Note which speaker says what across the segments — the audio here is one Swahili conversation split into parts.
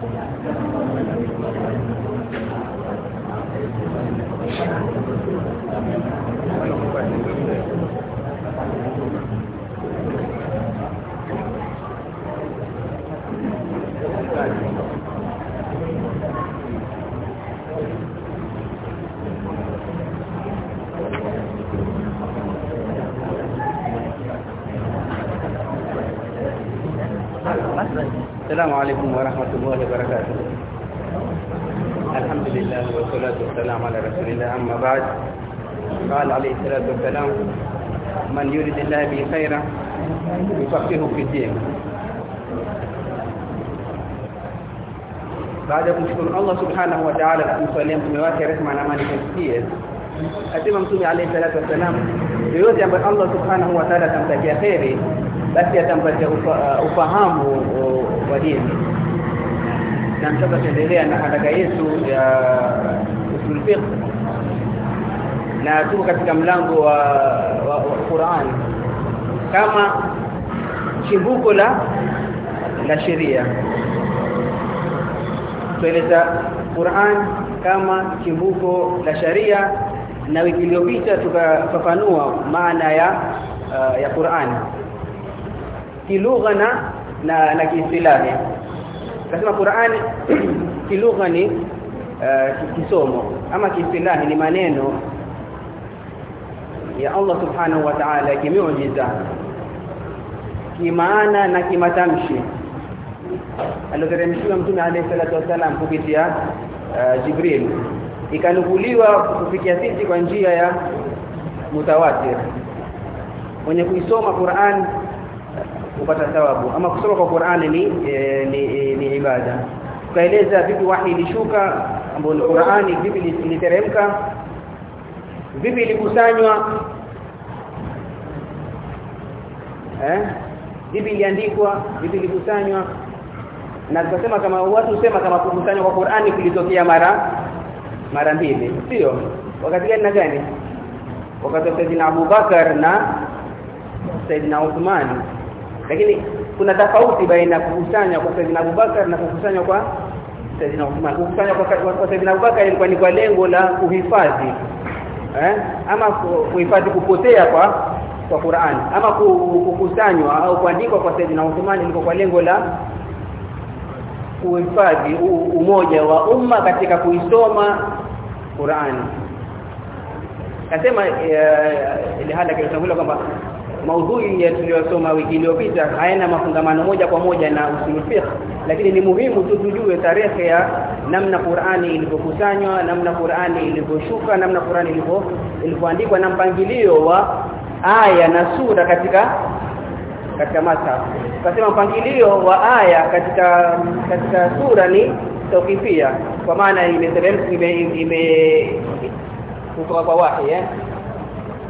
Speaker 1: Thank you. السلام عليكم ورحمة الله وبركاته. الحمد لله والصلاة والسلام على رسول الله. أما بعد قال عليه الصلاة والسلام من يريد الله به خيرا يفقه في الدين. بعد أن نشكر الله سبحانه وتعالى لكم سؤالين في مواكي رسمة نماني كثير أتبع مسؤولي عليه الصلاة والسلام يريد أن الله سبحانه وتعالى أن تمتكي خيري. Basi atampatia ufa, uh, ufahamu uh, wa dini. Na mtaka tuendelea na hadaka yetu ya usulfiq na tuko katika mlango wa, wa, wa Qur'an. Kama chimbuko la la sheria. Tueleza Qur'an kama chimbuko la sharia na wiki iliyopita tukafafanua maana ya uh, ya Qur'an kilugha na na, na kiislamu. Kasema Qur'an kilugha ni uh, kisomo ama kiislamu ni maneno ya Allah subhanahu wa ta'ala kimiujiza kimaana na kimatamshi. Alioteremshiwa mtume alayhi salatu wasalam kupitia uh, Jibril. Ikanukuliwa kufikia sisi kwa njia ya mutawatir. Mwenye kuisoma Qur'an kupata thawabu. Ama kusoma kwa Qur'ani ni, e, ni, e, ni ibada. Tukaeleza vipi wahi ilishuka ambapo ni Qur'ani vipi iliteremka vipi ilikusanywa eh vipi iliandikwa vipi ilikusanywa. Na tukasema kama watu sema kama kukusanywa kwa Qur'ani kulitokea mara mara mbili. Sio. Wakati gani na gani? Wakati wa Saidina Abu Bakar na Saidina Uthman lakini kuna tofauti baina kukusanya kwa Saidina Abubakar na kukusanya kwa Saidina Uthman kukusanya kwa, kwa, Saidina Abubakar ilikuwa ni kwa lengo la kuhifadhi eh? Ama kuhifadhi kupotea kwa kwa Qur'an. Ama kukusanywa au kuandikwa kwa Saidina Uthman ilikuwa kwa lengo la kuhifadhi umoja wa umma katika kuisoma Qur'an. Nasema ile hali kile kwamba maudhui ya tuliyosoma wiki iliyopita haina mafungamano moja kwa moja na usul fiqh lakini ni muhimu tu tujue tarehe ya namna Qur'ani ilivyokusanywa namna Qur'ani ilivyoshuka namna Qur'ani ilivyo ilivyoandikwa na mpangilio wa aya na sura katika katika masa. Kasema mpangilio wa aya katika katika sura ni tawqifia kwa maana imeteremka ime, ime kutoka kwa wahi eh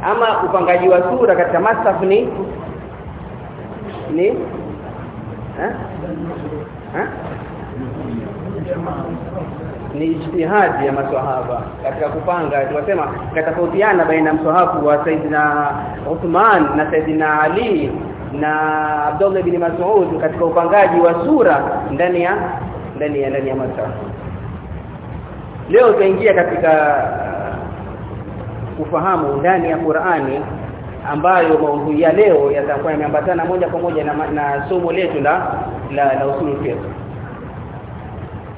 Speaker 1: ama upangaji wa sura katika masaf ni? Ni? Ni ijtihadi ya maswahaba katika kupanga. Tunasema katofautiana baina mswahafu wa Saidina Uthman na Saidina Ali na Abdullah bin Mas'ud katika upangaji wa sura ndani ya ndani ya ndani ya masafu. Leo tutaingia katika kufahamu ndani ya Qur'ani ambayo maudhui ya leo yatakuwa yameambatana moja kwa moja na, na somo letu la la, la usul fiqh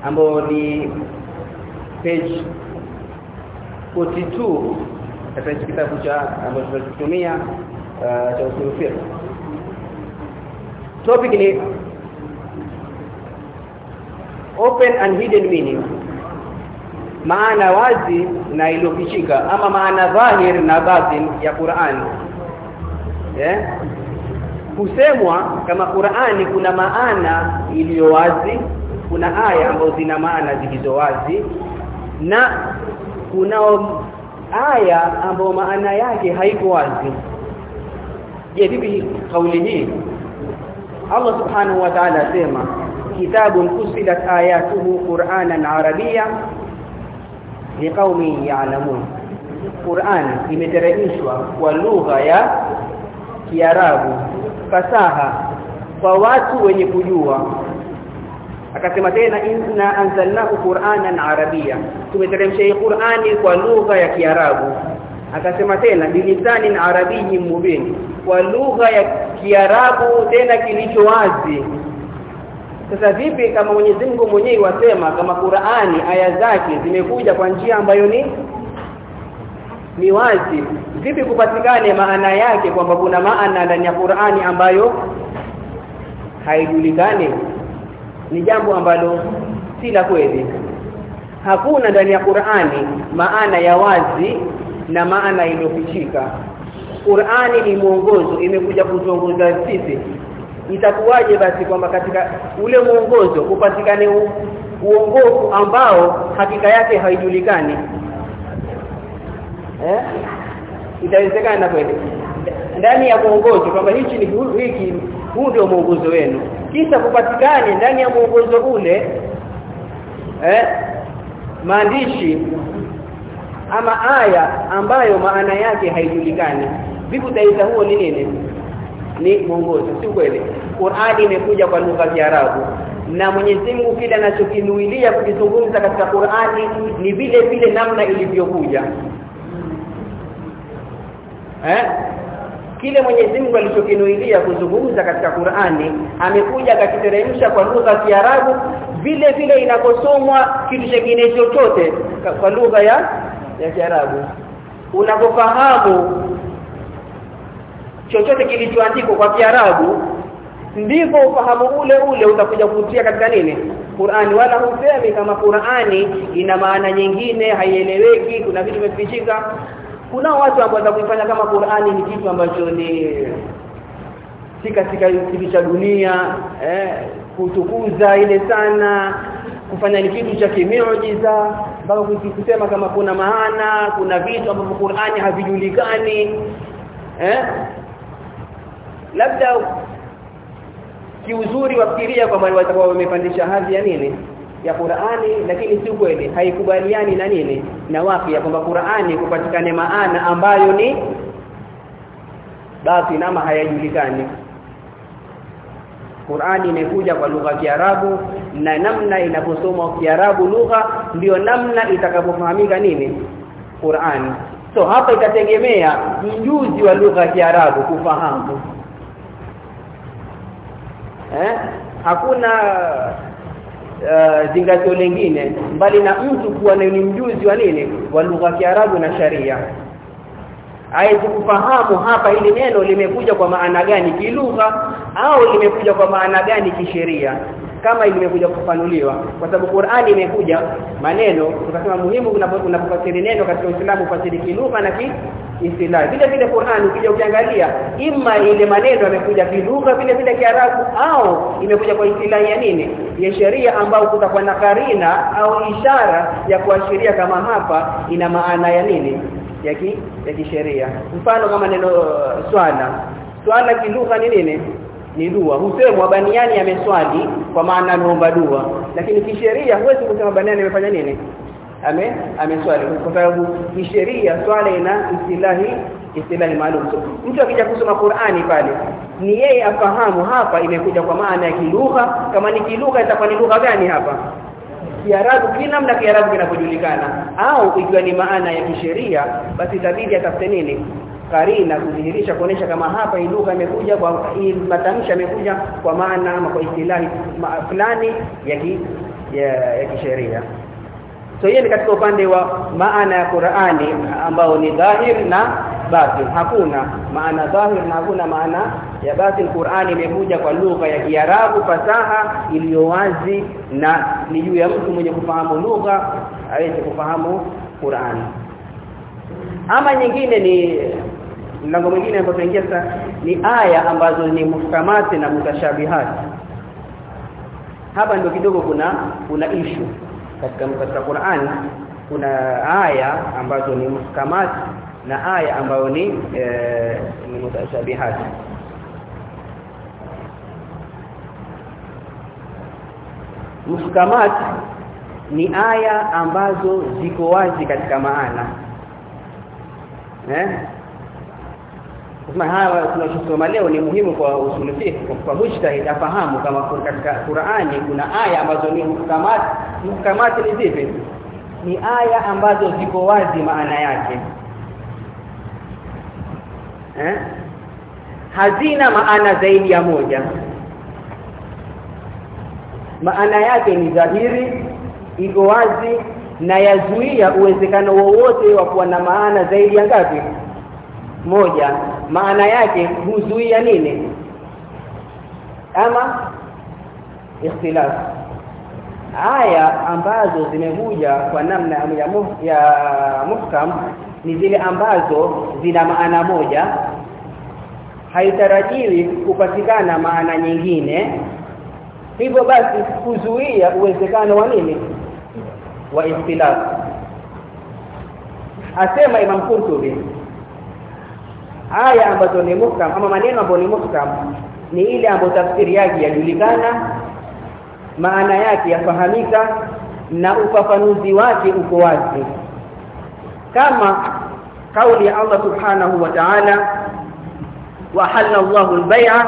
Speaker 1: ambao ni page 42 katika kitabu cha ambacho tunatumia uh, cha usul fiqh. Topic ni open and hidden meaning maana wazi na iliyofichika ama maana dhahir na batin ya Qur'an. Eh? Kusemwa kama Qur'ani kuna maana iliyo wazi kuna aya ambazo zina maana zilizo wazi na kuna aya ambayo maana yake haiko wazi. Je vipi kauli hii? Allah subhanahu wa ta'ala asema kitabun fusilat ayatuhu qur'anan arabiyya liqaumi ya'lamun. Qur'an imeteremshwa kwa lugha ya Kiarabu fasaha kwa watu wenye kujua. Akasema tena inna anzalnahu qur'anan arabia tumeteremsha hii qur'ani kwa lugha ya kiarabu. Akasema tena bilisanin arabiyyin mubin. Kwa lugha ya kiarabu tena kilicho wazi sasa vipi kama Mwenyezi Mungu mwenyewe wasema kama Qur'ani aya zake zimekuja kwa njia ambayo ni ni wazi? Vipi kupatikane maana yake kwamba kuna maana ndani ya Qur'ani ambayo haijulikani? Ni jambo ambalo si la kweli. Hakuna ndani ya Qur'ani maana ya wazi na maana iliyofichika. Qur'ani ni mwongozo imekuja kutuongoza sisi itakuwaje basi kwamba katika ule mwongozo upatikane uongofu ambao hakika yake haijulikani? Eh? Itawezekana kweli? Ndani ya mwongozo kwamba hichi ni hiki huu ndio mwongozo wenu. Kisha kupatikane ndani ya mwongozo ule eh? Maandishi ama aya ambayo maana yake haijulikani. Vipi utaita huo ni nini ni mwongozo si kweli Qur'ani imekuja kwa lugha ya Kiarabu na Mwenyezi Mungu kile anachokinuilia kukizungumza katika Qur'ani ni vile vile namna ilivyokuja. Eh? Kile Mwenyezi Mungu alichokinuilia kuzungumza katika Qur'ani amekuja akakiteremsha kwa lugha ya Kiarabu vile vile inakosomwa kitu kingine chochote kwa lugha ya ya Kiarabu. Unapofahamu chochote kilichoandikwa kwa Kiarabu ndivyo ufahamu ule ule utakuja kutia katika nini? Qur'ani. Wala husemi kama Qur'ani ina maana nyingine haieleweki kuna vitu vimefichika. Kuna watu ambao watakuifanya kama Qur'ani ni kitu ambacho ni si katika kitu cha dunia eh kutukuza ile sana kufanya ni kitu cha kimiujiza mpaka kusema kama kuna maana kuna vitu ambavyo Qur'ani havijulikani eh labda kiuzuri wafikiria maana watakuwa wamepandisha hadhi ya nini? Ya Qur'ani lakini si kweli. Haikubaliani na nini? Na wapi? Ya kwamba Qur'ani kupatikane maana ambayo ni basi nama hayajulikani. Qur'ani imekuja kwa lugha ya Kiarabu na namna inaposomwa Kiarabu lugha ndiyo namna itakapofahamika nini? Qur'ani. So hapa itategemea mjuzi wa lugha ya Kiarabu kufahamu eh? Hakuna uh, lingine. Mbali na mtu kuwa ni mjuzi wa nini? Wa lugha ya Kiarabu na sharia. Aweze kufahamu hapa hili neno limekuja kwa maana gani? Kilugha au limekuja kwa maana gani? Kisheria kama limekuja kufanuliwa kwa sababu Qur'ani imekuja maneno tukasema muhimu unapofasiri neno katika Uislamu fasiri kilugha na ki istilahi vile vile Qur'ani ukija ukiangalia imma ile maneno yamekuja kilugha vile vile Kiarabu au imekuja kwa istilahi ya nini? Ya sheria ambayo kutakuwa na karina au ishara ya kuashiria kama hapa ina maana ya nini? Ya ki, ya kisheria. Mfano kama neno uh, swala. Swala kilugha ni nini ni dua. Husemwa baniani ameswali kwa maana ameomba dua. Lakini kisheria huwezi kusema baniani amefanya nini? Ame ameswali. Kwa sababu kisheria swala ina istilahi istilahi maalum. Mtu akija kusoma Qur'ani pale ni yeye afahamu hapa imekuja kwa maana ya kilugha. Kama ni kilugha itakuwa ni lugha gani hapa? Kiarabu kinamna namna Kiarabu kinapojulikana. Au ikiwa ni maana ya kisheria basi itabidi atafute nini karina kudhihirisha kuonesha kama hapa hii lugha imekuja kwa hii matamshi yamekuja kwa maana ama kwa istilahi fulani ya ki, ya, ya kisheria. So hiyo ni katika upande wa maana ya Qur'ani ambao ni dhahir na batin. Hakuna maana dhahir na hakuna maana ya batin. Qur'ani imekuja kwa lugha ya Kiarabu fasaha iliyo wazi na ni juu ya mtu mwenye kufahamu lugha aweze kufahamu Qur'ani. Ama nyingine ni mlango mwingine ambao tunaingia sasa ni aya ambazo ni muhkamati na mutashabihati hapa ndio kidogo kuna kuna issue. Katika katika Qur'an kuna aya ambazo ni muhkamat na aya ambayo ni e, ni mutashabihat. Muhkamat ni aya ambazo ziko wazi katika maana. Eh Kusema haya tunachosoma leo ni muhimu kwa usulufi kwa mujtahid afahamu kama katika Qur'ani kuna aya ambazo ni muhkamat muhkamat ni zipi? Ni aya ambazo ziko wazi maana yake. Eh? Hazina maana zaidi ya moja. Maana yake ni dhahiri iko wazi na yazuia uwezekano wowote wa kuwa na maana zaidi ya ngapi? Moja maana yake huzuia nini? Ama ikhtilaf. Aya ambazo zimekuja kwa namna ya, ya muhkam ni zile ambazo zina maana moja. Haitarajiwi kupatikana maana nyingine. Hivyo basi kuzuia uwezekano wa nini? Wa ikhtilaf. Asema Imam Qurtubi aya ambazo ni muhkam ama maneno ambayo ni muhkam ni ile ambayo tafsiri yake yajulikana maana yake yafahamika na ufafanuzi wake uko wazi. Kama kauli ya Allah subhanahu wa ta'ala wa halala Allahu al-bay'a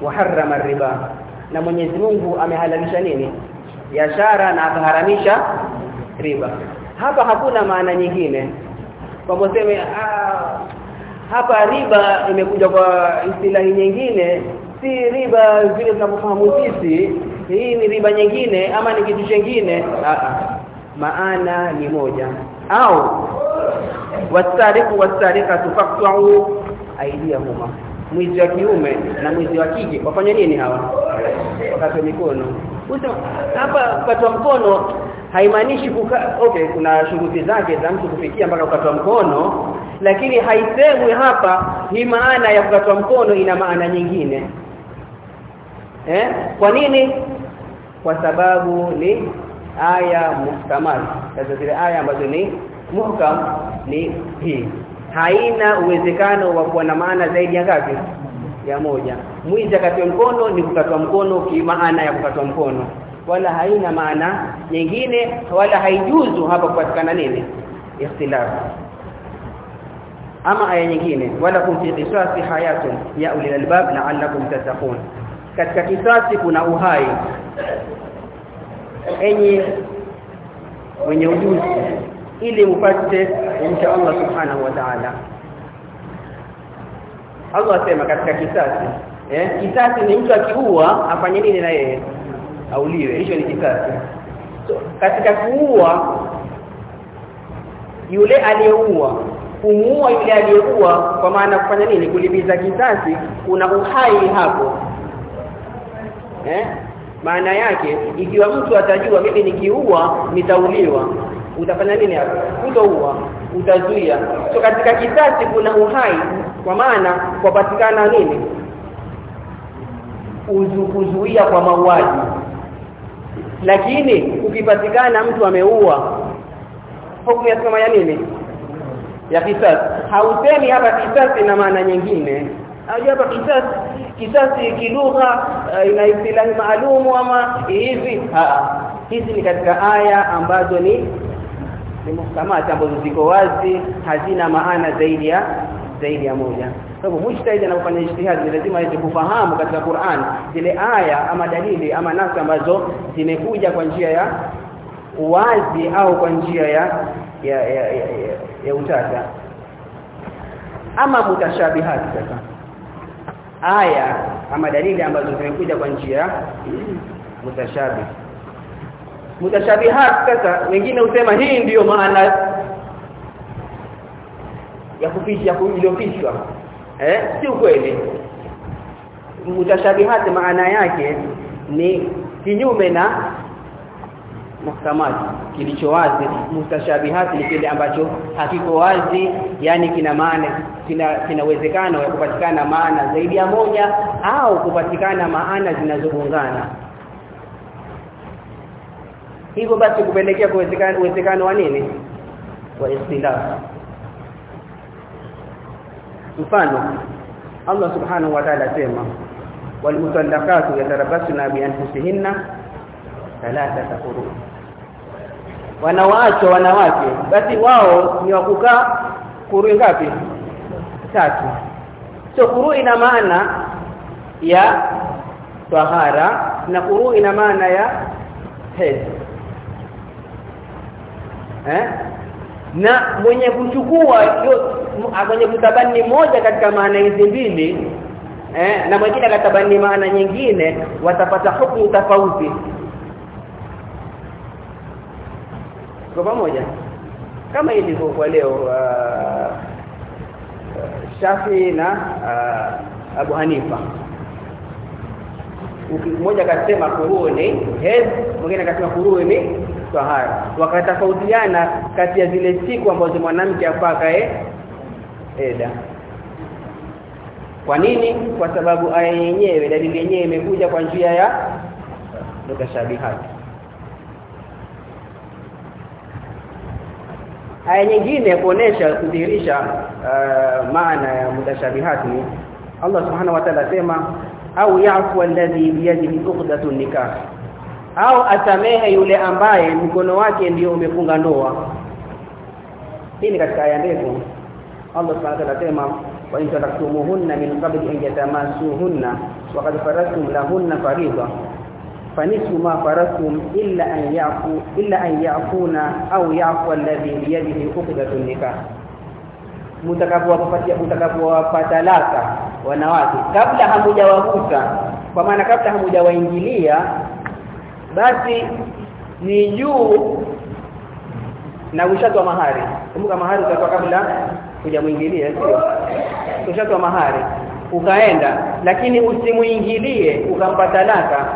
Speaker 1: wa harrama riba na Mwenyezi Mungu amehalalisha nini? Biashara na akaharamisha riba. Hapa hakuna maana nyingine. Kwamba useme hapa riba imekuja kwa istilahi nyingine si riba vile tunavyofahamu sisi. Hii ni riba nyingine ama ni kitu kingine maana ni moja. Au wasariqu wasariqatu aidia huma mwizi wa kiume na mwizi wa kike wafanye nini hawa? Wakati mikono. Hapa kwa mkono haimaanishi kuka okay kuna shughuli zake za mtu kufikia mpaka kukatwa mkono lakini haisemwi hapa hii maana ya kukatwa mkono ina maana nyingine. Eh? Kwa nini? Kwa sababu ni aya muhkamah sasa zile aya ambazo ni muhkam ni hii. Haina uwezekano wa kuwa na maana zaidi ya ngapi? Ya moja. Mwizi akatwa mkono ni kukatwa mkono kimaana ya kukatwa mkono wala haina maana nyingine wala haijuzu hapa kupatikana nini? Ikhtilaf ama aya nyingine wala kumfi qisasi hayatun ya ulil albab la'allakum tattaqun. Katika kisasi kuna uhai. Enyi wenye ujuzi ili mpate insha Allah subhanahu wa ta'ala. Allah asema katika kisasi eh kisasi ni mtu akiua afanye nini na yeye auliwe hicho ni kisasi so, katika kuua yule aliyeua kumuua yule aliyeua kwa maana kufanya nini? Kulipiza kisasi kuna uhai hapo. Eh? Maana yake ikiwa mtu atajua mimi nikiua nitauliwa. Utafanya nini hapo? Utaua utazuia. So katika kisasi kuna uhai kwa maana kupatikana nini? Kuzuia kwa mauaji lakini ukipatikana mtu ameua hukumu ya kama ya nini? Ya kisasi. Hausemi hapa kisasi na maana nyingine. Hapa kisasi. Kisasi kilugha uh, ina istilahi maalumu ama hivi? Hizi ni katika aya ambazo ni ni muhkamati ambazo ziko wazi hazina maana zaidi ya zaidi ya moja sababu mujtahid anapofanya ijtihad ni lazima aweze kufahamu katika Qur'an zile aya ama dalili ama nasi ambazo zimekuja kwa njia ya uwazi au kwa njia ya ya ya, ya, ya, ya utata. Ama mutashabihat sasa. Aya ama dalili ambazo zimekuja kwa njia ya mutashabih. Mutashabihat sasa wengine husema hii ndiyo maana ya kuficha iliyopishwa eh si kweli mutashabihat maana yake ni kinyume na muhtamal kilicho wazi mutashabihat ni kile ambacho hakiko wazi yani kina maana kina kina uwezekano ya kupatikana maana zaidi ya moja au kupatikana maana zinazogongana. Hivyo basi kupelekea kuwezekana uwezekano wa nini? Wa istilaf mfano Allah subhanahu wa ta'ala sema walmutallaqatu yatarabbasna bi anfusihinna thalathata quru wanawake wanawake basi wao ni wakukaa kurui ngapi? Tatu. So kurui ina maana ya tahara na kurui ina maana ya hedhi. Eh na mwenye kuchukua mwenye kutabani moja katika maana hizi mbili eh na mwingine akatabani maana nyingine watapata hukumu tofauti. Kwa pamoja. Kama ilivyo kwa leo uh, Shafi na uh, Abu Hanifa. Mmoja akasema kuruni ni mwingine akasema kuruu ni tahara wakatofautiana kati ya zile siku ambazo mwanamke afaka e eda. Kwa nini? Kwa sababu aya yenyewe dalili yenyewe imekuja kwa njia ya mutashabihati aya nyingine kuonesha kudhihirisha uh, maana ya mutashabihat ni Allah subhanahu wa ta'ala sema au yafu alladhi biyadihi uqdatun nikah au atamehe yule ambaye mkono wake ndio umefunga ndoa. Hii ni katika aya ndefu. Allah subhanahu wa ta'ala wa in taraktumuhunna min qabli an yatamasuhunna wa qad farastum lahunna fariidha. Fanisu ma farastum illa an yafu illa an yafuna au yafu alladhi biyadihi uqdatun nikah mtakapowapatia mtakapowapata laka wanawake kabla hamujawakuta kwa maana kabla hamujawaingilia basi ni juu na ushatwa mahari. Kumbuka mahari utakuwa kabla hujamuingilia sio? Ushatwa mahari ukaenda lakini usimuingilie ukampa talaka.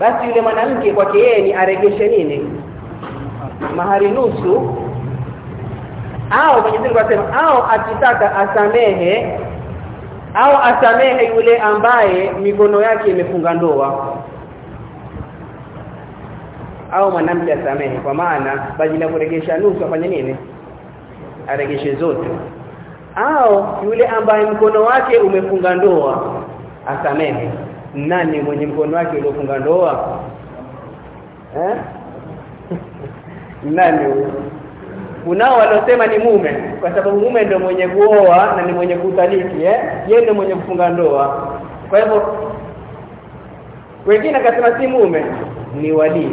Speaker 1: Basi yule mwanamke kwake yeye ni aregeshe nini? Mahari nusu. Au Mwenyezi Mungu asema au akitaka asamehe au asamehe yule ambaye mikono yake imefunga ndoa au mwanamke asamehe kwa maana badala ya kuregesha nusu afanye nini? Aregeshe zote. Au yule ambaye mkono wake umefunga ndoa asamehe. Nani mwenye mkono wake uliofunga ndoa? Eh? Nani kunao waliosema ni mume kwa sababu mume ndio mwenye kuoa na ni mwenye kutaliki eh? Yeye ndio mwenye kufunga ndoa. Kwa hivyo wengine akasema si mume ni wali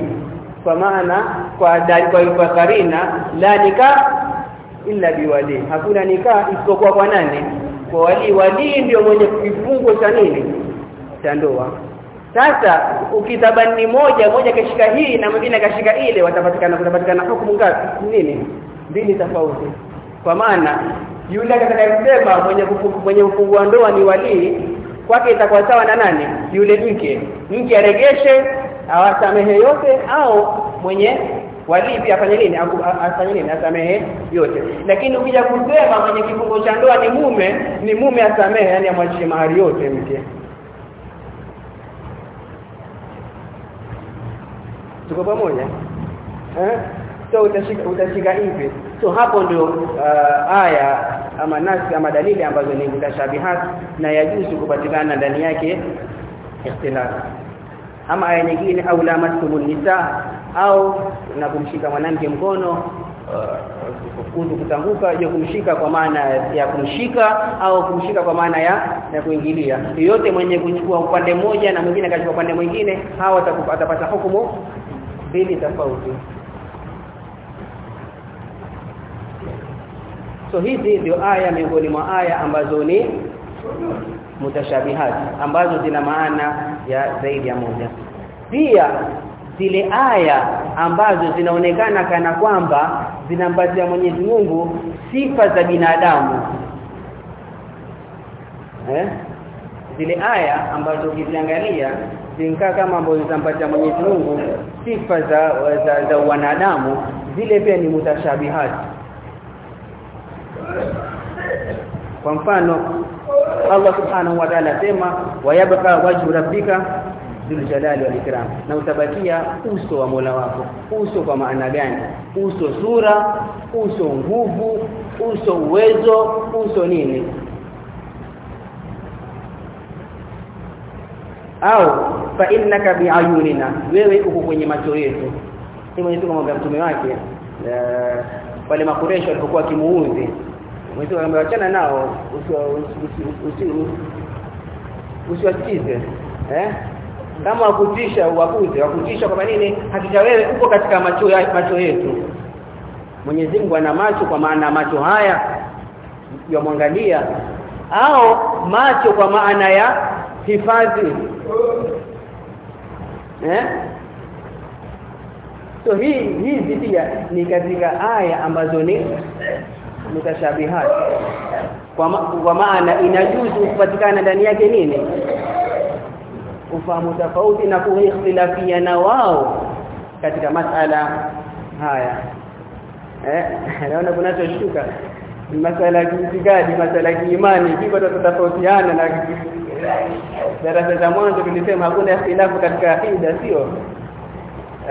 Speaker 1: kwa maana kwa dali kwa, kwa karina la nika illa biwali. Hakuna nikah isipokuwa kwa nani? Kwa wali. Wali ndio mwenye kifungo cha nini? Cha ndoa. Sasa ukitabani moja moja kashika hii na mwingine kashika ile watapatikana kutapatikana hukumu ngapi? Nini? Mbili tofauti. Kwa maana yule atakayesema mwenye mwenye kufungua ndoa ni walii kwake itakuwa sawa na nani? Yule mke. Mke aregeshe awasamehe yote au mwenye walipi afanye nini? Afanye nini? Asamehe yote. Lakini ukija kusema mwenye kifungo cha ndoa ni mume ni mume asamehe yani amwachie mahari yote mke. Tuko pamoja? Eh? So utashika utashika hivi. So hapo ndio uh, aya ama nasi ama dalili ambazo ni mutashabihat na yajuzu kupatikana ndani yake ikhtilaf ama aya nyingine au la masumun nisa au na kumshika mwanamke mkono uh, kutanguka je kumshika kwa maana ya kumshika au kumshika kwa maana ya ya kuingilia. Yote mwenye kuchukua upande mmoja na mwingine akachukua upande mwingine hawa atapata hukumu mbili tofauti. So hizi ndio aya miongoni mwa aya ambazo ni mutashabihat ambazo zina maana ya zaidi ya moja. Pia zile aya ambazo zinaonekana kana kwamba zinampatia Mwenyezi Mungu sifa za binadamu. Eh? Zile aya ambazo ukiziangalia zinkaa kama ambazo zinampatia Mwenyezi Mungu sifa za za, za wanadamu zile pia ni mutashabihat. Kwa mfano Allah subhanahu wa ta'ala sema wayabqa wajhu rabbika dhul jalali wal ikram na utabakia uso wa Mola wako. Uso kwa maana gani? Uso sura uso nguvu uso uwezo uso nini? Au fa innaka biayunina wewe uko kwenye macho yetu. Ni Mwenyezi Mungu amwambia mtume wake wale makuresho walipokuwa kimuuzi Mungu amewachana nao usiwasikize eh? Kama wakutisha uwakuze wakutisha kwa nini? Hakika wewe uko katika macho ya macho yetu. Mwenyezi Mungu ana macho kwa maana macho haya yamwangalia au macho kwa maana ya hifadhi. Eh? So hii hizi pia ni katika aya ambazo ni mutashabihat. Kwa, ma, kwa maana inajuzu kupatikana ndani yake nini? Ufahamu tofauti na kuikhtilafiana wao katika masala haya. Eh naona kunachoshuka masala ya kiitikadi masala ya imani hivyo tutatofautiana na darasa za mwanzo tulisema hakuna ikhtilafu katika akida sio?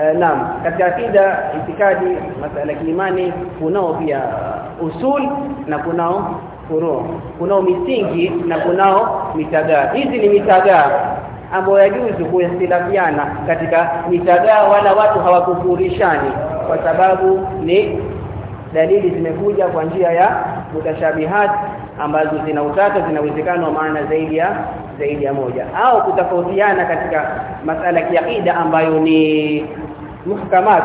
Speaker 1: E, naam katika akida itikadi masala ya imani kunao pia usul na kunao furu kunao misingi na kunao mitaga hizi ni mitagaa ambayo yajuzu kuyasilafiana katika mitagaa wala watu hawakufurishani kwa sababu ni dalili zimekuja kwa njia ya mutashabihat ambazo zina utata zinawezekana maana zaidi ya zaidi ya moja. Au kutofautiana katika masala ya aqida ambayo ni muhkamat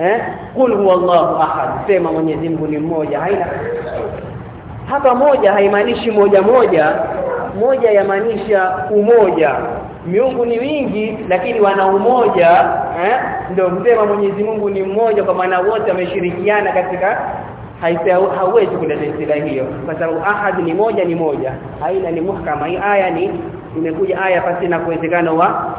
Speaker 1: eh? Kul huwallahu ahad. Sema Mwenyezi Mungu ni mmoja haina hapa moja haimaanishi moja moja. Moja yamaanisha umoja. Miungu ni wingi lakini wana umoja. Eh? Ndio msema Mwenyezi Mungu ni mmoja kwa maana wote wameshirikiana katika hauwezi kuleta istilahi hiyo. Kwa sababu ahad ni moja ni moja. Haina ni muhkama. Hii aya ni imekuja aya pasi na kuwezekana wa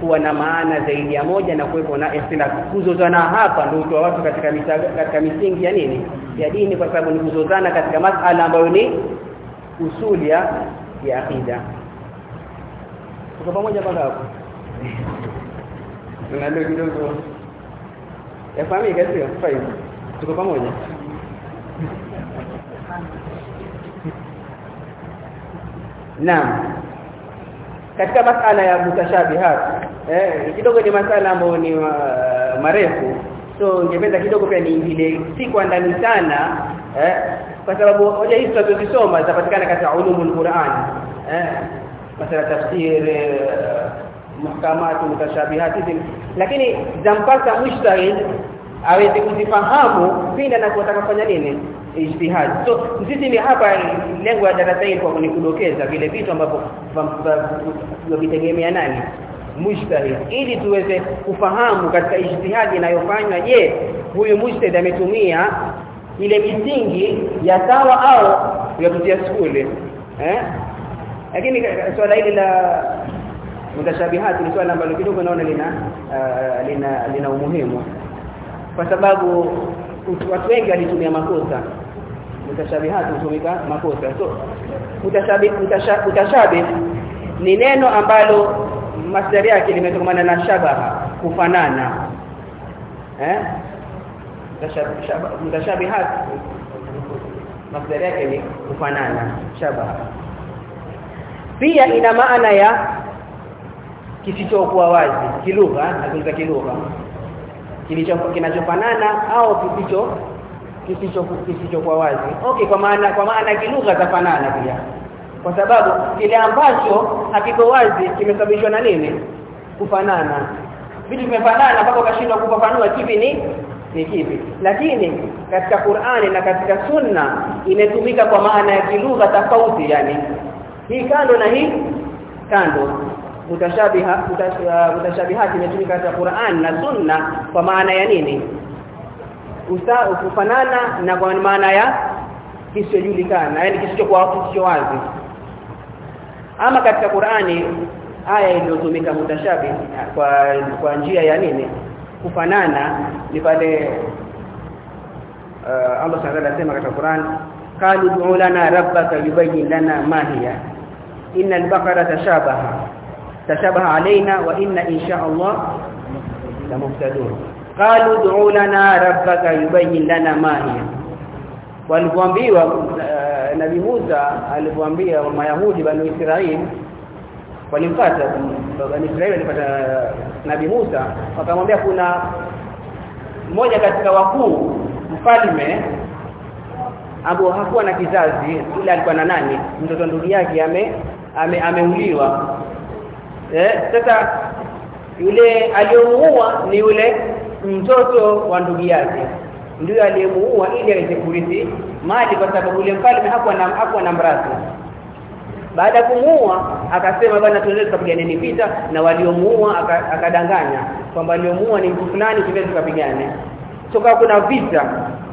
Speaker 1: kuwa na maana zaidi ya moja na kuwepo na ikhtilaf. Kuzozana hapa ndio utoa watu katika mitaga, katika misingi ya nini? Ya dini kwa sababu ni kuzozana katika masala ambayo ni usuli ya akida tuko pamoja mpaka hapo? Tunalo kidogo. Yafahamika sio? Fine. Tuko pamoja? Naam. Katika masala ya mutashabihat eh kidogo ni masala ambayo ni uh, marefu. So ningependa kidogo pia niingilie si kwa ndani sana eh kwa sababu hoja hizi tunazosoma zitapatikana katika ulumul Qur'an eh masala tafsir muhkamat mutashabihat lakini zampasa mushtahid aweze kuzifahamu pindi anapotaka kufanya nini? Ijtihad. So sisi ni hapa lengo la darasa hili kwa kunikudokeza vile vitu ambavyo vitegemea nani mujtahid. Ili tuweze kufahamu katika ijtihadi inayofanywa je huyu mujtahid ametumia ile misingi ya sawa au ya kutia skuli? Eh? Lakini swala hili la mutashabihat ni swala ambalo kidogo naona lina uh, lina lina umuhimu. Kwa sababu watu wengi walitumia makosa. Mutashabihat hutumika makosa. So mutashabih mutashabih ni neno ambalo masdari yake limetokana na shabaha kufanana. Eh? Mutashabihat masdari yake ni kufanana shabaha. Pia ina maana ya kisichokuwa wazi kilugha nazungumza kilugha. Kilicho kinachofanana au kisicho kisicho kisichokuwa wazi. Okay kwa maana kwa maana kilugha zafanana pia kwa sababu kile ambacho hakiko wazi kimesababishwa na nini? Kufanana. Vitu vimefanana mpaka ukashindwa kufafanua kipi ni ni kipi. Lakini katika Qur'ani na katika Sunna imetumika kwa maana ya kilugha tofauti yani. Hii kando na hii kando. Mutashabiha mutashabihati imetumika katika Qur'an na Sunna kwa maana ya nini? Usa kufanana na kwa maana ya kisichojulikana yani kisichokuwa kisicho wazi ama katika Qur'ani aya iliyotumika mutashabih kwa kwa njia ya nini? Kufanana ni pale uh, Allah Subhanahu anasema katika Qur'an qalu du'u lana rabbaka yubayyin lana ma hiya. Innal baqara tashabaha. Tashabaha alaina wa inna insha Allah la muhtadun qalu du'u lana rabbaka yubayyin lana ma hiya. Walipoambiwa uh, nabii Musa alipoambia mayahudi bani Israeli walimpata. Bani Israeli walipata nabii Musa. Wakamwambia kuna mmoja katika wakuu mfalme ambao hakuwa na kizazi ila alikuwa na nani? Mtoto ndugu yake ame ameuliwa. Ame- eh sasa yule aliyomuua ni yule mtoto wa ndugu yake ndio aliyemuua ili aweze kurithi mali kwa sababu yule mfalme hakuwa na hakuwa na mrathi baada ya kumuua akasema bwana tuendelee tukapiganeni vita na waliomuua aka- akadanganya kwamba waliomuua ni mtu fulani tuendelee tukapigane. Toka kuna vita.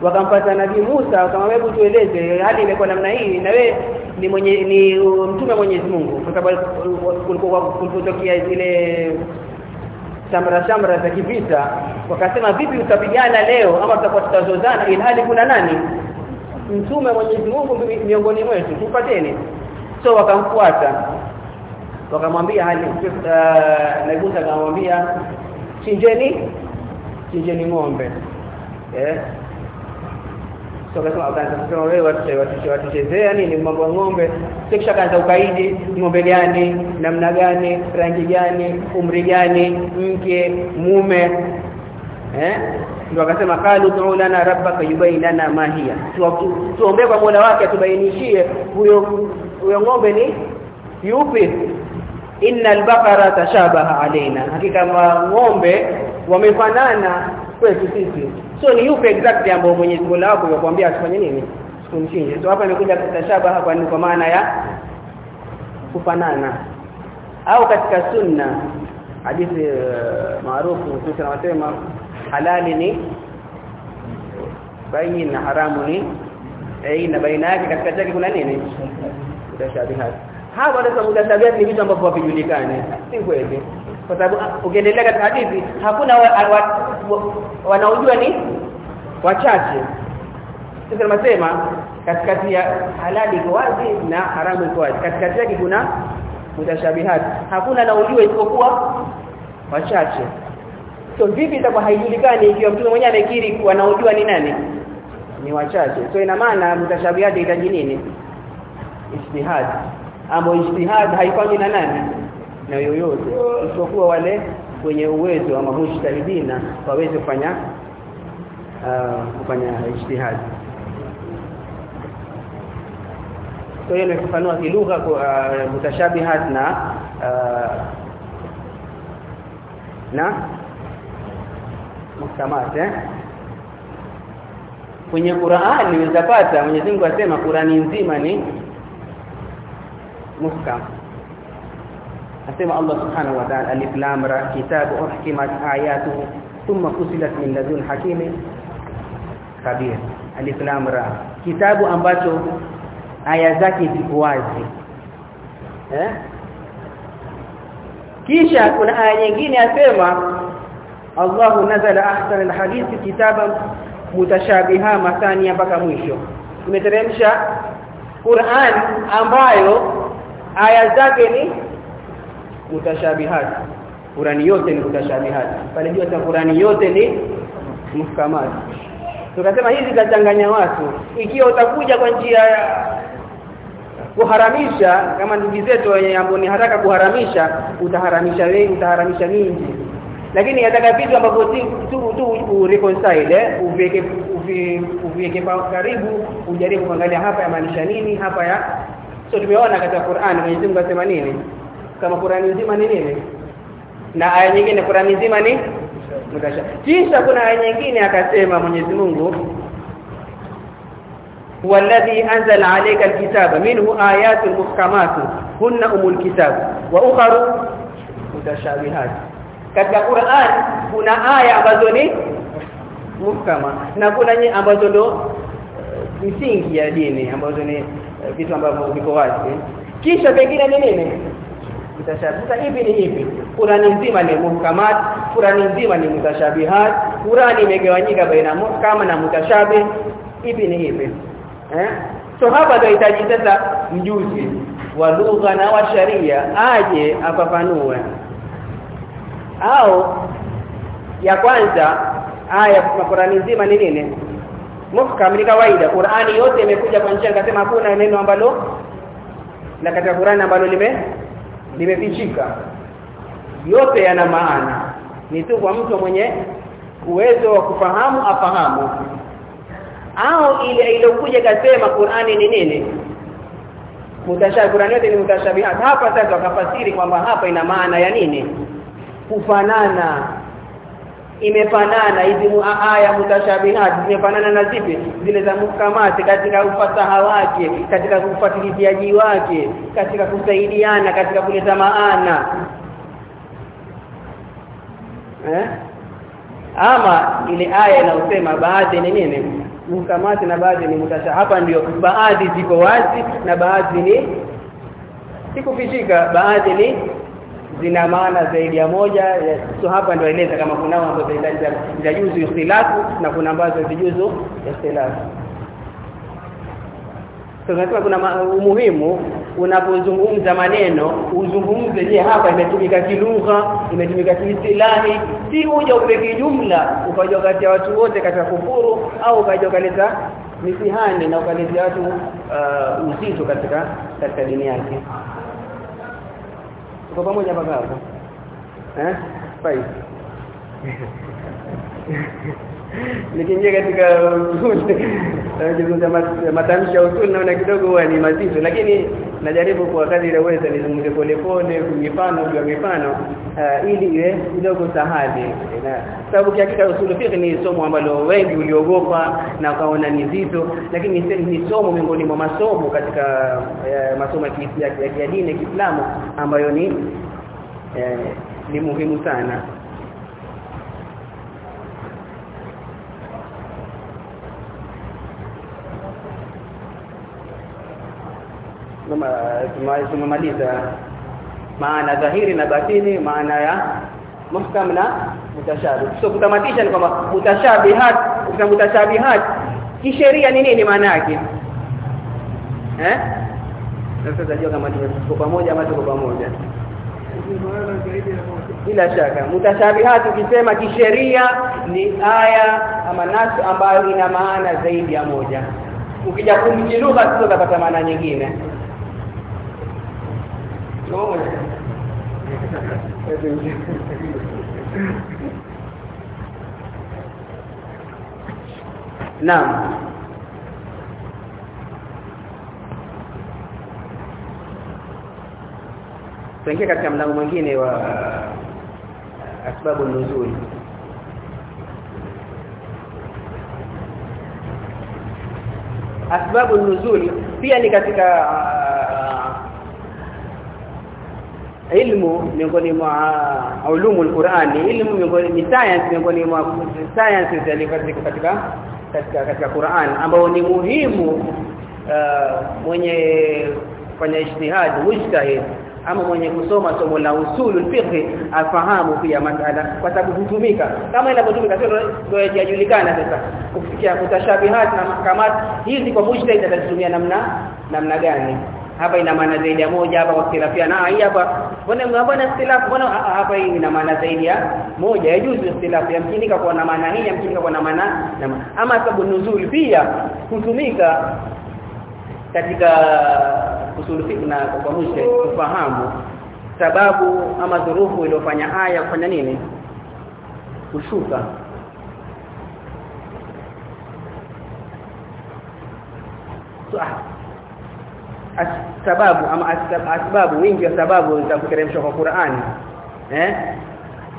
Speaker 1: Wakampata nabii Musa wakamwambia hebu tueleze hali imekuwa namna hii na we ni mwenye ni uh, mtume Mwenyezi Mungu. Kwa sababu kulikuwa kulipotokea zile shamra shamra za kivita wakasema vipi utapigana leo ama tutakuwa tutazozana ilhali kuna nani? Mtume Mwenyezi Mungu miongoni mwetu tupateni. So wakamfuata. Wakamwambia hali uh, Nabii akamwambia chinjeni chinjeni ng'ombe. Eh akasema akaanza kusema wewe watu watu watuchezea nini mambo ya ng'ombe. Kisha kaanza ukaidi ng'ombe gani namna gani rangi gani umri gani mke mume. Eh? Ndio akasema qalu tu lana rabbaka yubayyin lana ma hiya. Tuombe kwa Mola wake atubainishie. Huyo huyo ng'ombe ni yupi? Innal baqara tashabaha alaina hakika ng'ombe wamefanana kwetu sisi. So ni yupi exactly ambao Mwenyezi Mungu wako yakwambia asifanye nini? Kumchinje so hapa imekuja tashabaha kwa kwa maana ya kufanana. Au katika sunna hadithi uh, maarufu sisi tunasema halali ni baini na haramu ni eh na baina yake katika chake kuna nini? Mutashabihat. Hapo ndio mutashabihat ni vitu ambavyo havijulikani. Si kweli kwa sababu ah, ukiendelea katika hadithi hakuna wa, wanaojua ni wachache. Sasa tunasema katikati ya halali iko wazi na haramu iko wazi. Katikati yake kuna mutashabihat. Hakuna anaojua isipokuwa wachache. So vipi itakuwa haijulikani ikiwa mtu mwenyewe amekiri wanaojua ni nani? Ni wachache. So ina maana mutashabihati itaji nini? Ijtihad. Ama ijtihad haifanywi na nani na yoyote isipokuwa wale wenye uwezo ama mujtahidina waweze kufanya uh, kufanya ijtihad. So hiyo nimefafanua kilugha kwa uh, mutashabihat na uh, na muhkamat eh? Kwenye Qur'ani unaweza Mwenyezi Mungu asema Qur'ani nzima ni muhkam asema Allah subhanahu wa ta'ala alif lam ra kitabu uhkimat ayatuhu thumma fusilat min ladun hakimin kabir. Alif lam ra. Kitabu ambacho aya zake ziko wazi. Eh? Kisha kuna aya nyingine asema Allahu nazala ahsana alhadith kitaban mutashabiha mathania mpaka mwisho. Tumeteremsha Qur'an ambayo aya zake ni mutashabihat Qur'ani yote ni mutashabihat pale jua ta Qur'ani yote ni muhkamat. Tukasema hizi zitachanganya watu. Ikiwa utakuja kwa njia ya kuharamisha kama ndugu zetu wenye ambao ni haraka kuharamisha utaharamisha wengi utaharamisha mingi lakini yataka vitu ambavyo tu tu, ureconcile reconcile eh, uweke uviweke karibu ujaribu kuangalia hapa yamaanisha nini hapa ya so tumeona katika Qur'an Mwenyezi Mungu asema nini kama Qur'an nzima ni nini na aya nyingine Qur'an nzima ni mutasha kisha kuna aya nyingine akasema Mwenyezi Mungu والذي أنزل عليك الكتاب منه آيات محكمات هن أم الكتاب وأخر متشابهات katika Qur'an kuna aya ambazo ni muhkama na kuna ambazo ndo misingi ya dini ambazo ni vitu ambavyo viko wazi kisha pengine ni nini Mutashabihat. Hivi ni hivi. Qur'ani nzima ni muhkamat Qur'ani nzima ni mutashabihat. Qur'ani imegawanyika baina muhkama na mutashabih. Hivi ni hivi. Eh? So hapa tunahitaji sasa mjuzi wa lugha na wa sharia aje afafanue. Au ya kwanza aya kwa Qur'ani nzima ni nini? Muhkam ni kawaida. Qur'ani yote imekuja kwa njia akasema hakuna neno ambalo na katika Qur'ani ambalo lime limefichika. Yote yana maana. Ni tu kwa mtu mwenye uwezo wa kufahamu afahamu. Au ile iliyokuja kasema Qur'ani ni nini? Mutashabi Qur'ani yote ni mutashabihat. Hapa sasa wakafasiri kwamba hapa ina maana ya nini? Kufanana imefanana. Hizi aya mutashabihat zimefanana na zipi? Zile za mukamati katika ufasaha wake katika kufuatiliaji wake katika kusaidiana katika kuleta maana. Eh? Ama ile aya inayosema baadhi ni nini? Mukamati na baadhi ni mutasha. Hapa ndio baadhi ziko wazi na baadhi ni sikufishika baadhi ni zina maana zaidi ya moja so hapa ndio eleza kama kuna ambazo za juzu ikhtilafu na kuna ambazo zijuzu ikhtilafu. So tunasema kuna umuhimu unapozungumza maneno uzungumze je hapa imetumika kilugha imetumika kiistilahi si uje upeke jumla ukaja kati ya watu wote katika kufuru au ukaja ukaleta mitihani na ukaleta watu uh, uzito katika katika dini yake tuko pamoja mpaka hapo eh? Fai nikiingia katika matamshi ya usuli naona kidogo huwa ni mazito lakini najaribu kwa kadri inaweza nizungumze polepole mifano ya mifano uh, ili iwe kidogo sahali na sababu hakika usuli fiqh ni somo ambalo wengi uliogopa na ukaona ni zito lakini ni somo miongoni mwa masomo katika uh, masomo ya dini ya Kiislamu ambayo ni uh, ni muhimu sana tumemaliza. Maana dhahiri na batini maana ya muhkam na mutashabih. So kutamatisha ni kwamba mutashabihat mutashabihat kisheria ni nini maana yake? Eh? Sasa tajua kama tuko pamoja ama tuko pamoja. Bila shaka mutashabihat ukisema kisheria ni aya ama nasu ambayo ina maana zaidi ya moja. Ukija kumjilugha sio utapata maana nyingine Naam. Tuingie katika mlango mwingine wa asbabu nuzul. Asbabu nuzul pia ni katika ilmu miongoni mwa ulumu alqurani ilmu miongoni ni science miongoni mwa sciences zilizopatikana katika katika katika Qur'an ambao ni muhimu uh, mwenye kufanya ijtihad mujtahid ama mwenye kusoma somo la usulul fiqh afahamu pia masala kwa sababu hutumika. Kama inapotumika sio ndio yajulikana sasa. Kufikia kutashabihat na mahkamat hizi kwa mujtahid atatumia namna namna gani hapa ina maana zaidi ya moja hapa wakilafiana hii hapa. Mbona mbona istilafu mbona hapa hii ina maana zaidi ya moja? Ya juzu ikhtilafu yamkinika kwa na maana hii yamkinika kwa na maana ama sababu nuzul pia hutumika katika usul fiqh na kwa mwisho kufahamu sababu ama dhurufu iliyofanya haya kufanya nini? Kushuka. So, As, sababu ama asbabu wingi wa sababu za kuteremshwa kwa Qur'ani eh?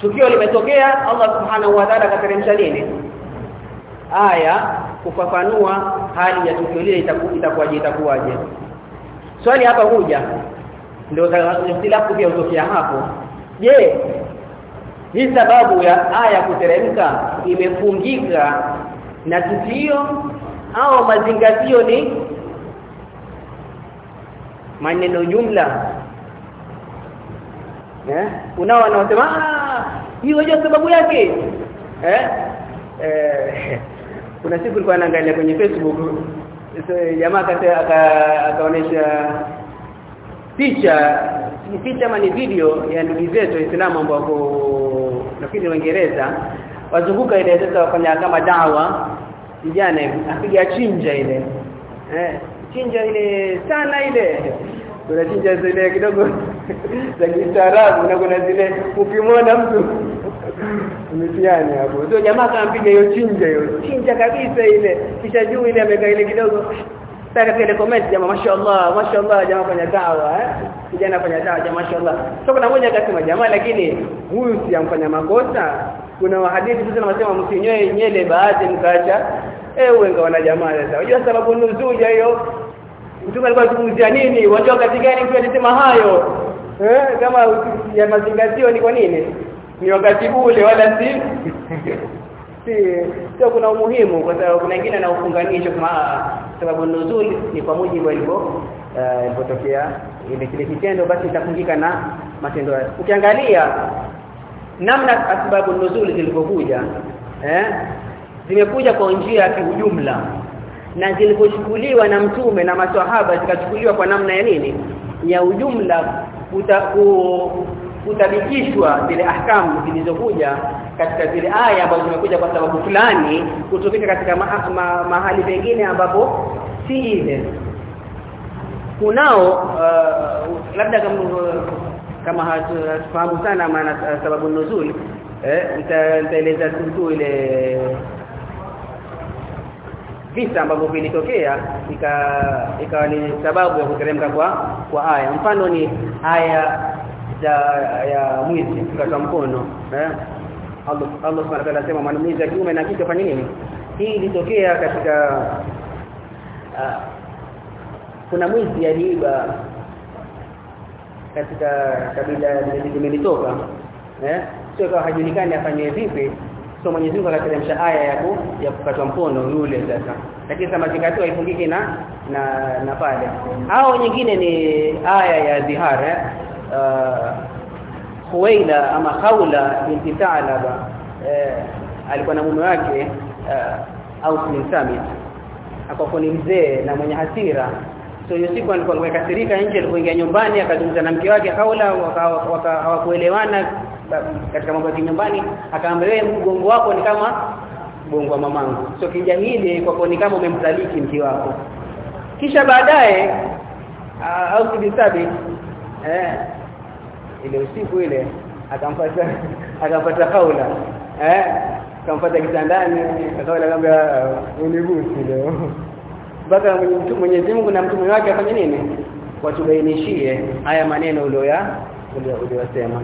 Speaker 1: Tukio limetokea Allah subhanahu wa ta'ala akateremsha nini aya kufafanua hali ya tukio lile itakuwaje itakuwaje. Swali hapa huja ndio ikhtilafu pia utokea hapo. Je hii sababu ya aya kuteremka imefungika na tukio au mazingatio ni maneno jumla. Eh? Unao wanaosema ah hii wajua sababu yake. Eh? Eh kuna siku nilikuwa naangalia kwenye Facebook jamaa akaonesha picha ni picha ama ni video ya ndugu zetu Waislamu ambao wako nafikiri Uingereza wazunguka ile sasa wafanya kama dawa vijana apiga chinja ile. Eh chinja ile sana ile. Kuna chinja zile kidogo za kistaarabu na kuna zile ukimwona mtu. Mtiani hapo. Sio jamaa kampiga hiyo chinja hiyo. Chinja kabisa ile. Kisha juu ile ameka ile kidogo. Sasa ile comment jamaa mashaallah mashaallah jamaa fanya dawa eh? Kijana fanya dawa jamaa mashaallah sio kuna mmoja akasema jamaa lakini huyu si amfanya makosa. Kuna wahadithi sasa wanasema msinyoe nyele baadhi mkaacha eh wenga wana jamaa sasa. Unajua sababu nuzuja hiyo? Mtume alikuwa akizungumzia nini? Wajua wakati gani mtu alisema hayo? Eh kama ya mazingatio ni kwa nini? Ni wakati ule wala si? Si sio kuna umuhimu kwa sababu kuna wengine na ufunganisho kama sababu nuzul ni kwa mujibu walivyo ilipotokea. Ile kile kitendo basi itafungika na matendo yake ukiangalia namna sababu nuzul zilivyokuja eh zimekuja kwa njia ya kiujumla na zilipochukuliwa na mtume na maswahaba zikachukuliwa kwa namna ya nini? Ya ujumla kuta, ku, kutabikishwa zile ahkamu zilizokuja katika zile aya ambazo zimekuja kwa sababu fulani kutumika katika ma, ma, mahali pengine ambapo si ile kunao uh, labda kama kama hatufahamu sana maana sababu nuzul eh nitaeleza tu ile visa ambavyo vilitokea ikawa ni sababu ya kuteremka kwa kwa aya mfano ni aya za ya mwizi kukata mkono eh? Allah Allah subhanahu wa ta'ala anasema mwanamwizi akiume na kike fanya nini? Hii ilitokea katika uh, kuna mwizi aliiba katika kabila limelitoka eh? Sio kwa hajulikani afanye vipi so Mwenyezi Mungu anateremsha aya ya ku, ya kukatwa mkono yule sasa. Lakini kama zikatiwa haifungiki na na na pale. Au nyingine ni aya ya dhihar eh? Uh, Huwaila ama Khawla binti Ta'laba eh, alikuwa na mume wake uh, au bin Samit. Akakuwa ni mzee na mwenye hasira. So hiyo siku alikuwa amekasirika nje alipoingia nyumbani akazungumza na mke wake Khawla hawakuelewana katika mambo ya nyumbani akaambia wewe mgongo wako ni kama mgongo wa mamangu. So kijamii kwa ni kama umemtaliki mke wako. Kisha baadaye au kidisabi eh ile usiku ile akampata akampata kaula eh akampata kitandani akawa akamwambia unigusi leo. Mpaka Mwenyezi Mungu na mtume wake afanye nini? Watubainishie haya maneno ulioya uliyosema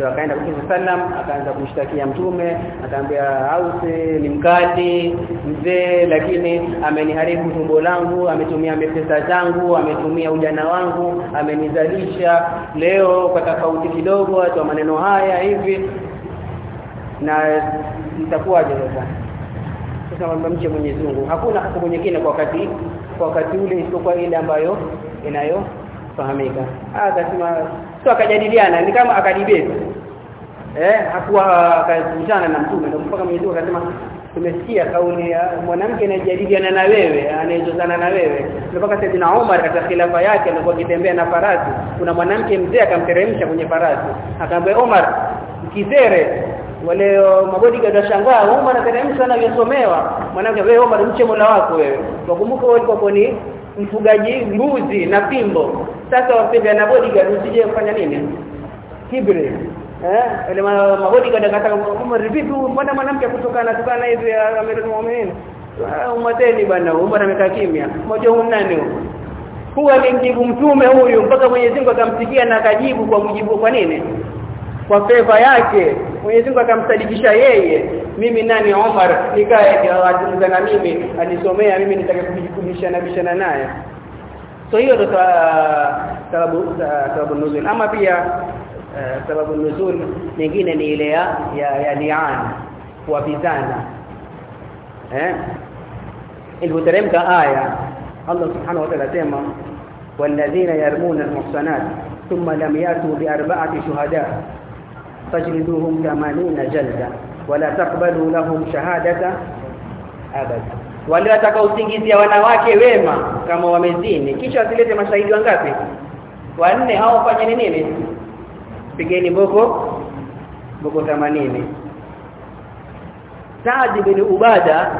Speaker 1: ndio akaenda kwa Mtume sallam akaanza kumshtakia mtume akaambia Ausi ni mkali mzee lakini ameniharibu tumbo langu ametumia pesa zangu ametumia ujana wangu amenizalisha. Leo kwa tofauti kidogo atoa maneno haya hivi na nitakuwaje sasa? Sasa mwanamke mche Mwenyezi Mungu. Hakuna hukumu nyingine kwa wakati kwa wakati ule isipokuwa ile ambayo inayofahamika. Akasema sio akajadiliana ni kama akadibeti eh hakuwa akakutana na mtume. Ndio mpaka Mwenyezi Mungu akasema tumesikia kauli ya mwanamke anayejadiliana na wewe anayezozana na wewe. Mpaka Saidina Umar katika khilafa yake alikuwa akitembea na farasi kuna mwanamke mzee akamteremsha kwenye farasi. Akamwambia Umar kizere wale mabodi gadashangaa Umar anateremsha na yasomewa mwanamke wewe Umar mche Mola wako wewe. Wakumbuka wewe ulikuwa ni mfugaji mbuzi na pimbo sasa wapenda na bodyguard usije kufanya nini? Kibri eh? Ile mabodyguard akataka Umar vipi mbona mwanamke kutoka kutokana hizo hivi amerudi muumini umateni bwana Umar amekaa kimya? Mmoja huyu nani huyu? Huwa alimjibu mtume huyu mpaka Mwenyezi Mungu akamsikia na akajibu kwa mujibu kwa nini? Kwa favor yake. Mwenyezi Mungu akamsadikisha yeye. Mimi nani Omar? Nikae azungumza na mimi alisomea mimi nitaka kujikumbusha bishana naye hiyo sababu sababu nuzul ama pia uh, sababu nuzul nyingine ni ile ya ya, ya li'an kuwapizana eh ilipoteremka aya Allah subhanahu wa ta'ala sema walladhina yarmuna almuhsanat thumma lam yatu bi arba'ati shuhada fajliduhum 80 jalda wala taqbalu lahum shahadata abada wale watakaosingizia wanawake wema kama wamezini. Kisha wasilete mashahidi wangapi? Wanne hao fanye nini? Pigeni boko boko 80 Saad bin Ubada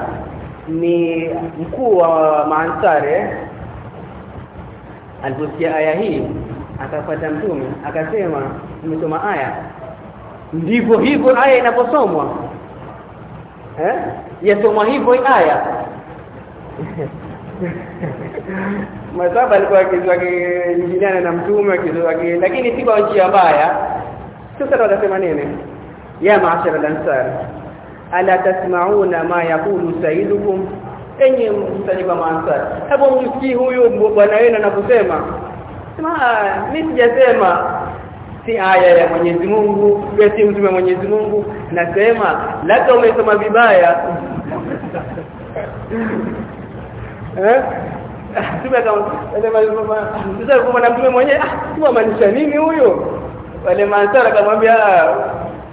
Speaker 1: ni mkuu wa Maansare. Aliposikia aya hii akapata mtume akasema nimesoma aya. Ndivyo hivyo aya inaposomwa. Eh? Yasomwa hivyo aya Masaba alikuwa akizwa kijana na mtume akizwa lakini si kwa njia mbaya. Sasa watasema nini? Ya maashara al-ansar ala tasmauna ma yaqulu sayyidukum enye msaliba maansar hapo msikii huyu bwana wenu anaposema. Sema mimi sijasema. Si aya ya Mwenyezi Mungu si mtume wa Mwenyezi Mungu. Nasema labda umesoma vibaya eh? Na mtume mwenyewe ah nini huyo wale maansara akamwambia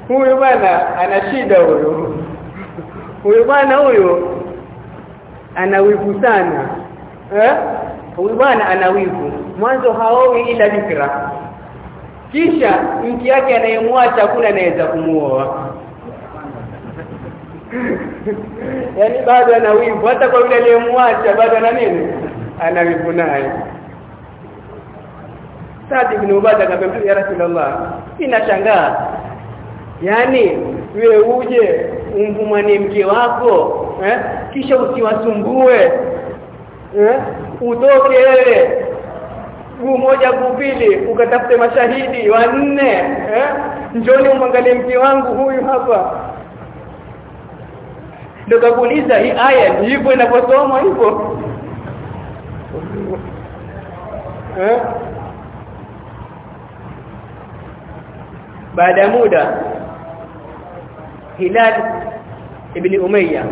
Speaker 1: huyu bwana ana shida huyo huyu bwana huyo ana wivu sana. Eh? Huyu bwana ana wivu. Mwanzo haowi ila bikra kisha mke yake anayemwacha hakuna anaweza kumuoa yani bado ana wivu hata kwa yule aliyemwacha bado ana nini? Ana wivu naye. Sadi ibn Ubada akamwambia ya Rasulullah inashangaa. Yani wewe uje umvumanie mke wako eh? Kisha usiwasumbue eh? Utoke wewe guu moja kupili ukatafute mashahidi wanne eh? Njoni umwangalie mke wangu huyu hapa ndio kakuuliza hii aya hivyo inaposomwa hivyo. Eh? Baada ya muda Hilal ibn Umayya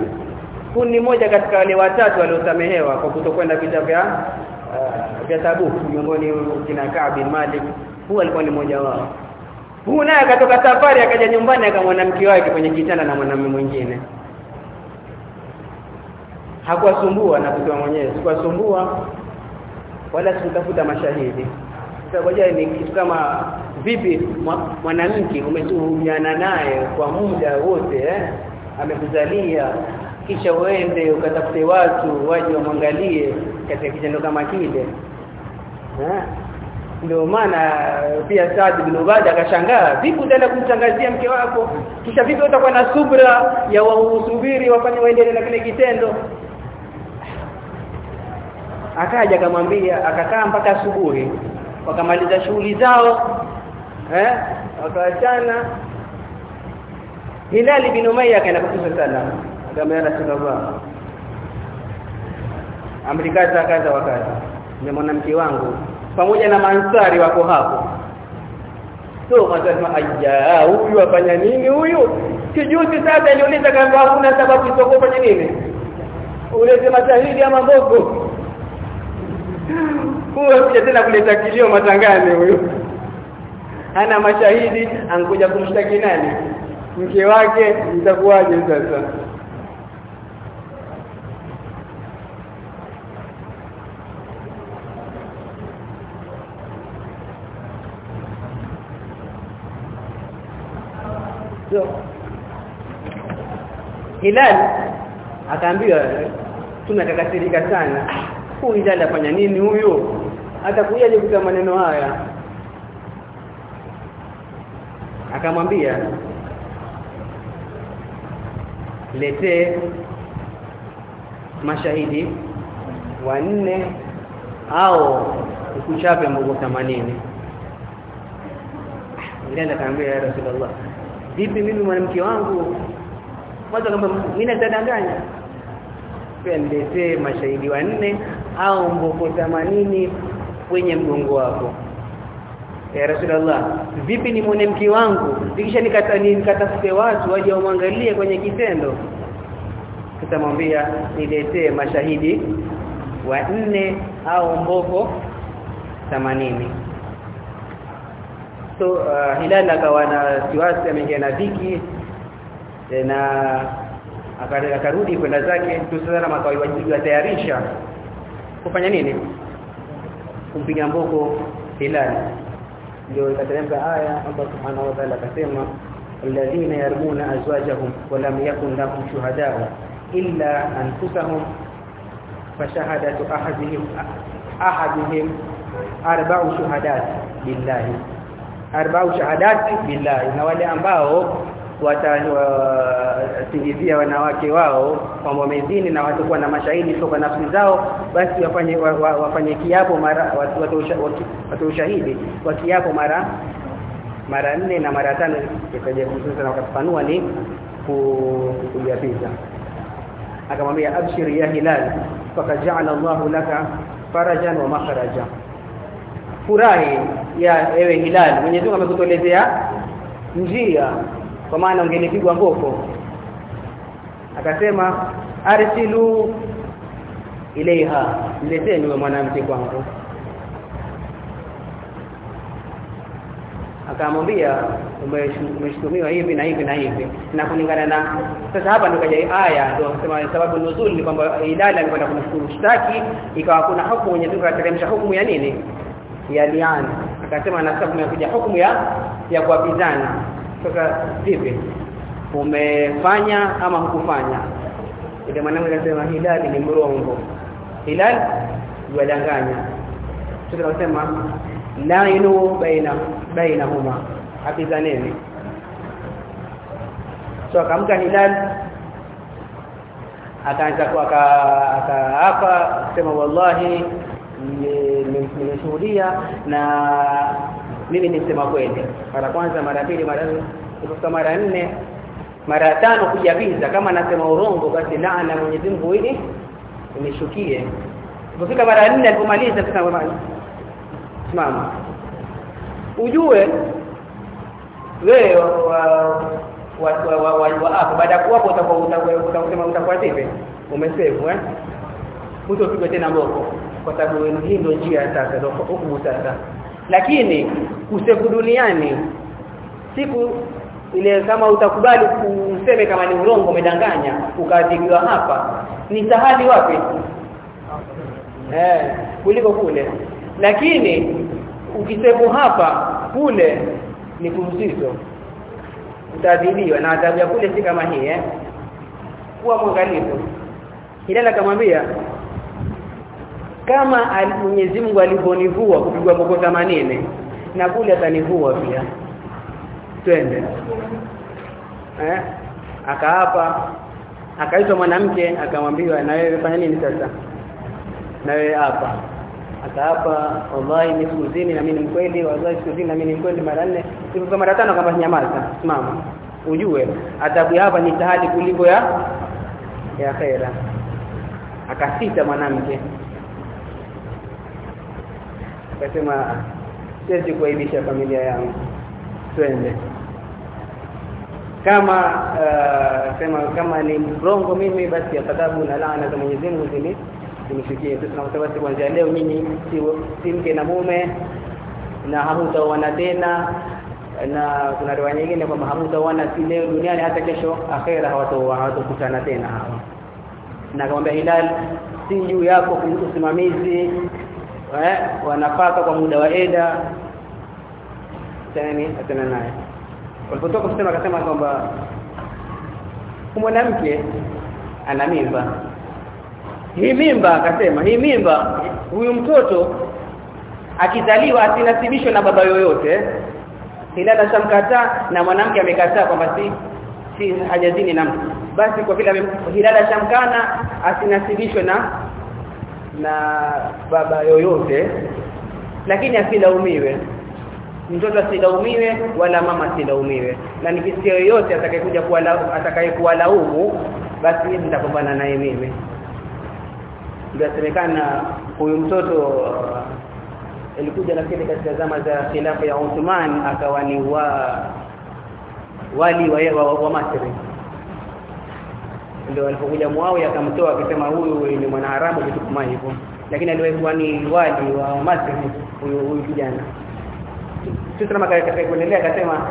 Speaker 1: kuni moja katika wale watatu waliosamehewa kwa kutokwenda vita vya uh, vya Tabuk miongoni kina Ka'b bin Malik huwa alikuwa ni mmoja wao. Huyu naye akatoka safari akaja nyumbani akamwona mke wake kwenye kitanda na mwanamume mwingine hakuwasumbua na kusema mwenyewe sikuwasumbua wala sikutafuta mashahidi. Sasa ni kitu kama vipi mwanamke umetuhumiana naye kwa muda wote eh? Amekuzalia kisha uende ukatafute watu waje wamwangalie katika kitendo kama kile eh? Ndio maana pia Saad bin Ubada akashangaa vipi utaenda kumtangazia mke wako? Kisha vipi utakuwa na subra ya usubiri wafanye waendelee na kile kitendo akaja akamwambia akakaa mpaka asubuhi. Wakamaliza shughuli zao eh wakaachana. Hilali bin Umayya akaenda kwa Mtume sallam akamwambia Rasulullah amrikaza kaza wakati ni mwanamke wangu pamoja na mansari wako hapo. So matasema aja huyu afanya nini huyu? Kijuzi sasa niuliza kama hakuna sababu fanya nini? Ule sema shahidi ama mbogo huyo tena kuleta kilio matangane huyo. Ana mashahidi ankuja kumshtaki nani? Mke wake itakuwaje sasa? So Hilal akaambiwa tunakakasirika sana huyu ndiye anafanya nini huyo atakujaje kuta maneno haya? Akamwambia letee mashahidi wanne au ukuchape mbogo 80 Bilal akamwambia ya Rasulullah vipi mimi mwanamke wangu? Kwanza kama mimi nitadanganya pia niletee mashahidi wanne au mboko 80 kwenye mgongo wako. Ya Rasulullah vipi ni mwanamke wangu? Nikisha nikata nikatafute watu waje wamwangalie kwenye kitendo. Tutamwambia niletee mashahidi wa nne au mboko 80 so uh, Hilal akawa na siwasi ameingia na viki na akarudi kwenda zake. Tusana makawajibu tayarisha kufanya nini kumpiga mboko Hilal ndio ikateremka aya Allah subhanahu wa ta'ala akasema alladhina yarmuna azwajahum wa lam yakun lahum shuhada illa anfusahum fashahadatu ahadihim ahadihim arba'u shuhadat billahi arba'u shahadat billahi na wale ambao watasingizia wanawake wao kwamba wamezini na watakuwa na mashahidi kutoka nafsi zao basi wafanye wa, wa, wafanye kiapo mara watu ushahidi kwa kiapo mara mara nne na mara tano ikaja kuzuza na wakafanua ni kuyapiza akamwambia abshir ya hilal fakaja'ala Allah laka farajan wa makharaja furahi ya ewe hilal Mwenyezi Mungu amekutolezea njia kwa maana ungenipigwa mboko. Akasema arsilu ilaiha mleteni yule mwanamke kwangu. Akamwambia umeshtumiwa hivi na hivi na hivi. Na kulingana na sasa hapa ndio kaja aya ndio sema sababu nuzul ni kwamba idala alikwenda kumshukuru shtaki ikawa kuna hukumu Mwenyezi Mungu akateremsha hukumu ya nini? Ya liana akasema na sababu imekuja hukumu ya ya kuapizana sasa vipi? Umefanya ama hukufanya? Ile mwanamke anasema hilali ni mrongo. Hilal yadanganya sasa tunasema lainu baina bainahuma. Hapizaneni so akamka hilal akaanza kwa akaapa sema wallahi nimeshuhudia na mimi nisema kweli. Mara kwanza mara pili mara kutoka mara nne mara tano kujabiza kama nasema urongo basi laana Mwenyezi Mungu hili unishukie kufika mara nne alipomaliza sasa simama. Ujue wewe wa baada kuwapo utakuwa utasema utakuwa vipi umesevu eh? Utopigwa tena mboko. Kwa sababu hii ndio njia sasa ndio hukumu sasa lakini kusefu duniani siku ile kama utakubali kuseme kama ni urongo umedanganya ukaadhibiwa hapa ni sahali wapi? Eh kuliko kule. Lakini ukisefu hapa kule ni kumzito utaadhibiwa na adhabu ya kule si kama hii eh? Kuwa mwangalifu. Hilala akamwambia kama Mwenyezi Mungu alivyonivua kupigwa boko 80 na kule atanivua pia. Twende. Eh? Akaapa akaitwa mwanamke akamwambiwa na wewe fanya nini sasa? Na wewe hapa. Akaapa wallahi ni sikuzini na mimi ni mkweli wallahi sikuzini na mimi ni mkweli mara nne. Siku mara tano kama nyamaza simama. Ujue adhabu hapa ni tahadi kuliko ya ya khaira akasita mwanamke akasema siwezi kuaibisha familia yangu. Twende. Kama uh, sema kama ni mrongo mimi basi adhabu na laana za Mwenyezi Mungu zini zinifikie sisi tunasema kuanzia leo nyinyi si, si mke na mume na hamutaoana tena na kuna riwaya nyingine kwamba hamutaoana si leo duniani hata kesho akhera hawatokutana tena hawa. Na akamwambia Hilal si juu yako usimamizi eh wanafaka kwa muda wa eda tani atana naye. Walipotoka kusema akasema kwamba mwanamke ana mimba. Hii mimba akasema hii mimba huyu mtoto akizaliwa asinasibishwe na baba yoyote. Hilal shamkataa na mwanamke amekataa kwamba si si hajazini na mtu. Basi kwa vile Hilal shamkana asinasibishwe na na baba yoyote lakini asilaumiwe. Mtoto asilaumiwe wala mama asilaumiwe. Na nikisikia yoyote atakayekuja kuwalaumu atakayekuwa laumu basi nitapambana naye mimi. Ndio semekana huyu mtoto uh, lakini nafikiri katika zama za khilafa ya Uthman akawa ni wa wali wa, wa, wa Masri ndio alipokuja Muawiya akamtoa akisema huyu ni mwanaharamu kitu kama hivyo. Lakini aliwahi ni wali wa Masri huyu huyu kijana. Kama katika kuendelea akasema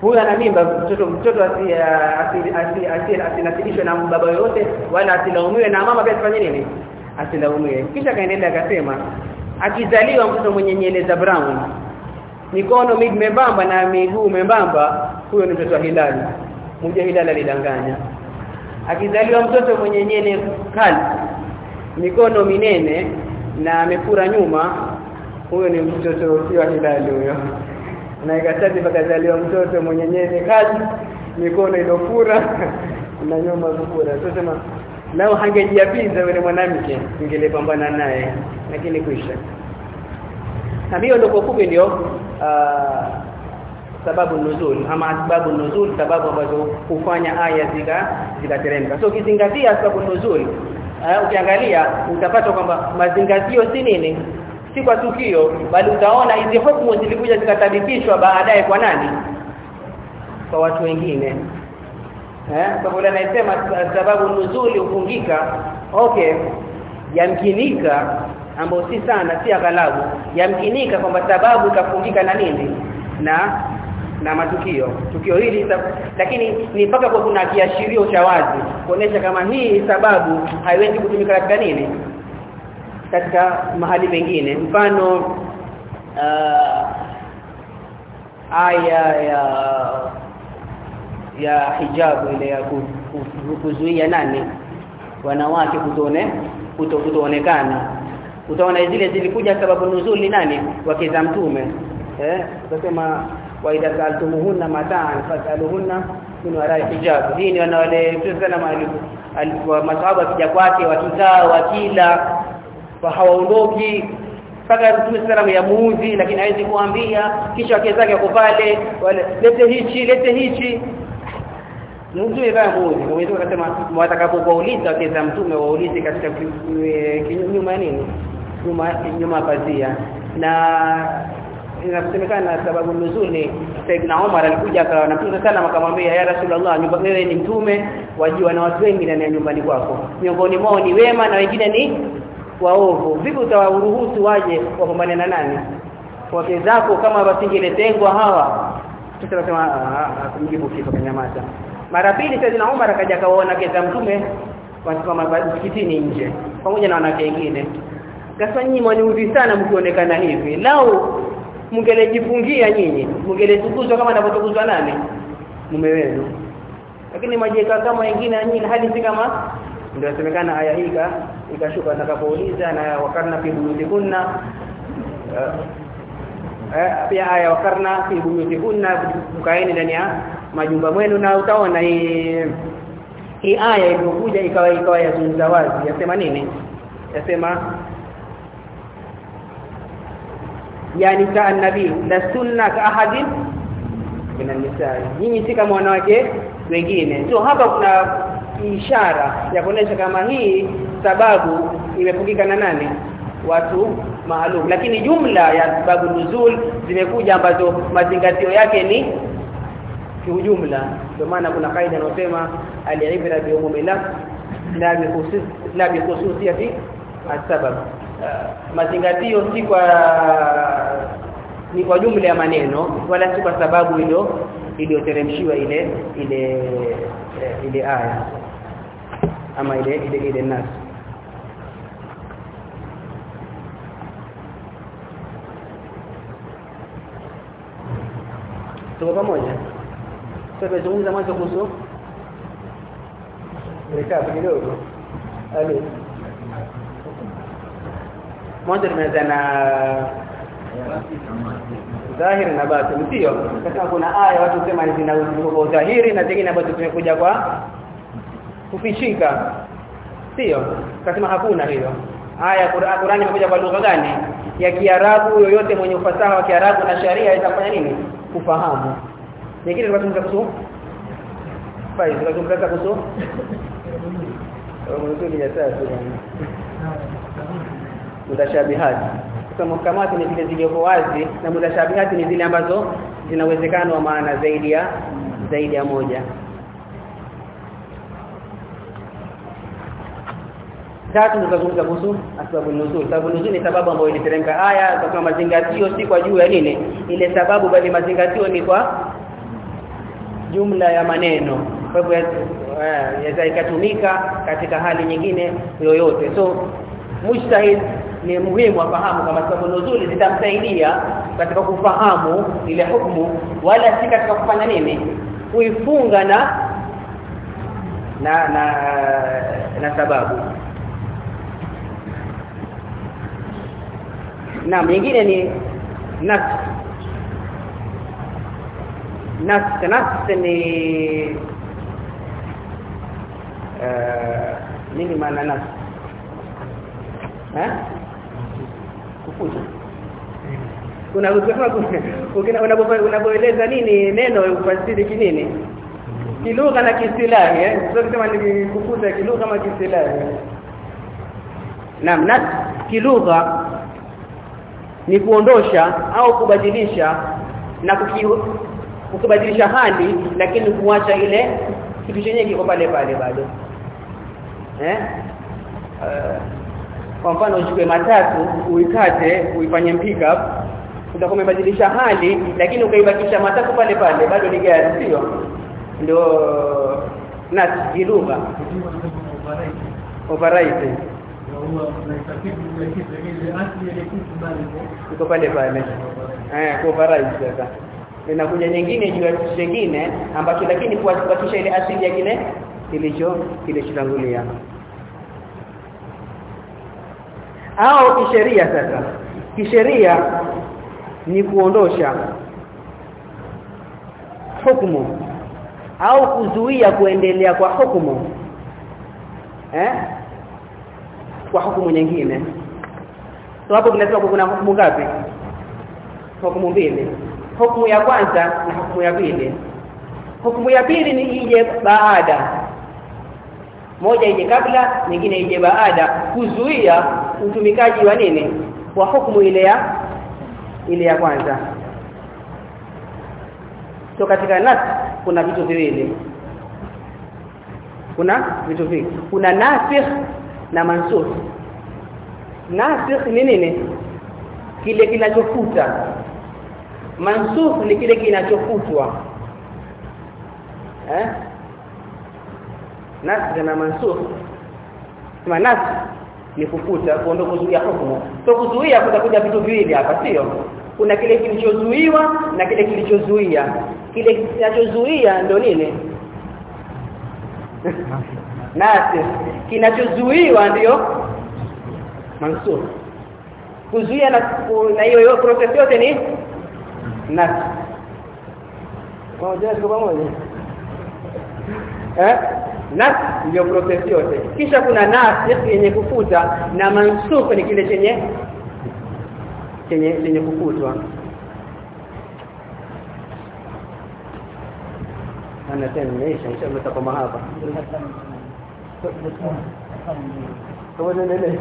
Speaker 1: huyu ana mimba mtoto mtoto asinasibishwe na baba yoyote wala asilaumiwe na mama pia asifanye nini? Asilaumiwe. Kisha akaendelea akasema akizaliwa mtoto mwenye nyele za brown mikono membamba na miguu membamba huyo ni mtoto wa Hilali. Mmoja Hilali alidanganya akizaliwa mtoto mwenye nyele kali mikono minene na amefura nyuma huyo ni mtoto wa hilali huyo. Na ikatati pakazaliwa mtoto mwenye nyele kali mikono ilofura na nyuma kufura. Tusema lao hangejiapiza yule mwanamke ningelepambana naye lakini kuisha. Na hiyo ndio kwa fupi ndio sababu nuzul ama sababu nuzul sababu ambazo hufanya aya zika zikateremka so ukizingatia sababu nuzul uh, ukiangalia utapata kwamba mazingatio si nini? Si kwa tukio bali utaona hizi hukumu zilikuja zikatabikishwa baadaye kwa nani? Kwa watu wengine. Eh sababu anasema sababu nuzuli ufungika okay yamkinika ambao si sana si aghalabu yamkinika kwamba sababu ikafungika na nini? Na na matukio tukio hili lakini ni mpaka kwa kuna kiashirio cha wazi kuonesha kama hii sababu haiwezi kutumika katika nini? Katika mahali mengine mfano uh, aya ya ya hijabu ile ya kuzuia nani? Wanawake kutone kuto, kutoonekana. Utaona zile zilikuja sababu nuzuli nani? Wake za mtume. Eh tutasema wa idha saltumuhunna mataan fasaluhunna min wara'i hijab. Hii ni wale alikuwa masahaba kija kwake wakikaa wakila wa hawaondoki mpaka Mtume sallam ya muuzi lakini hawezi kuambia kisha wake zake wako pale lete hichi lete hichi. Mtume baya muuzi kwa hiyo akasema watakapouliza wake za mtume waulize katika kinyuma nini? Nyuma nyuma pazia. Na inasemekana sababu nuzuli Saidna Umar alikuja akawa na Mtume sana akamwambia ya Rasulullah nyumba wewe ni mtume wajua na watu wengi ndani ya nyumbani kwako. Miongoni mwao ni wema na wengine ni waovu. Vipi utawaruhusu waje wapambane na nani? Wake zako kama wasingeletengwa hawa. Tutasema kumjibu kitu kanyamaza mara pili Saidna Umar akaja kawaona kesa mtume kama msikitini nje pamoja na wanawake wengine. Kasa nyinyi mwaniudhi sana mkionekana hivi. Lau mngelejifungia nyinyi, mngeletukuzwa kama ninavyotukuzwa nani? Mume wenu. Lakini majeka kama wengine nyinyi hadi si kama ndio inasemekana aya hii ikashuka atakapouliza na wakarna fi buyutikunna eh pia aya wakarna fi buyutikunna mkaeni ndani ya majumba mwenu na utaona hii hii aya iliyokuja ikawa ikawa yazungumza wazi yasema nini yasema yani ka nabii la sunna ka ahadin kuna misali nyinyi si kama wanawake wengine. So hapa kuna ishara ya kuonesha kama hii sababu imefungika na nani? Watu maalum. Lakini jumla ya sababu nuzul zimekuja ambazo mazingatio yake ni kiujumla. Kwa maana kuna kaida inayosema al-ibra bi umumi la bi khusus la bi khususiyati asbab mazingatio si kwa ni kwa jumla ya maneno wala si kwa sababu hilo iliyoteremshiwa ile ile ile aya ama ile ile ile nas. Tuko pamoja? Sasa tuzungumza mwanzo kuhusu? Rekapi kidogo. Ali mwanzo tumeanza na dhahiri na batini sio kama kuna aya watu sema zina kwa dhahiri na zingine ambazo tumekuja kwa kufishika. Sio. Kasema hakuna hiyo aya Qur'ani imekuja kwa lugha gani? Ya Kiarabu yoyote mwenye ufasaha wa Kiarabu na sharia itafanya kufanya nini? Kufahamu. Nyingine tunazungumza kuhusu? Fai tunazungumza kuhusu? Mwanzo ya tatu mutashabihati. Sasa muhkamati ni zile zilizo wazi na mutashabihati ni zile ambazo zina uwezekano wa maana zaidi ya zaidi ya moja. Tatu tutazungumza kuhusu sababu nuzul sababu nuzul ni sababu ambayo iliteremka. Aya kwa mazingatio si kwa juu ya nini? Ile sababu bali mazingatio ni kwa jumla ya maneno. Kwa hivyo yaweza ikatumika katika hali nyingine yoyote. So mujtahid ni muhimu afahamu kama sababu nuzuli zitamsaidia katika kufahamu ile hukumu wala si katika kufanya nini? Kuifunga na na na, na sababu. Na nyingine ni nas nas nas ni uh, nini maana nas eh kufuta. Kuna unapoeleza nini neno ufasiri kinini? Kilugha na kisilahi eh? Sio kusema ni kufuta kilugha kama kisilahi naam na kilugha ni kuondosha au kubadilisha na kukibadilisha hali lakini kuacha ile kitu chenye kiko pale pale bado. Eh? Uh, kwa mfano uchukue matatu uikate uifanye pick up utakuwa umebadilisha hali lakini ukaibakisha matatu pale pale bado ni gari sio? Ndio na kilugha override. Iko pale pale. Eh override sasa. Inakuja nyingine juu ya nyingine ambacho lakini kuhakikisha ile asili ya kile kilicho kilichotangulia au kisheria sasa. Kisheria ni kuondosha hukumu au kuzuia kuendelea kwa hukumu eh? Kwa hukumu nyingine. So hapo tunasema kuna hukumu ngapi? Hukumu mbili. Hukumu ya kwanza na hukumu ya pili. Hukumu ya pili ni ije baada. Moja ije kabla nyingine ije baada. Kuzuia utumikaji wa nini? Wa hukumu ile ya ile ya kwanza. So katika nas kuna vitu viwili. Kuna vitu viwili. Kuna nasikh na mansukh. Nasikh ni nini? Kile kinachofuta. Mansukh ni kile kinachofutwa. Eh? Nasikh na mansukh. Kama nasikh ni kufuta kuondoa kuzuia hukumu. So kuzuia kutakuja vitu viwili hapa sio? Kuna kile kilichozuiwa na kile kilichozuia. Kile kinachozuia ndio nini? Nasi. Kinachozuiwa ndio mansur. Kuzuia na na hiyo process yote ni nasi. Moja kwa pamoja. Eh nas ndio process yote kisha kuna nasikh yenye kufuta na mansukh ni kile chenye chenye chenye kufutwa ana tena nimeisha inshallah tutakoma hapa kwa nini nene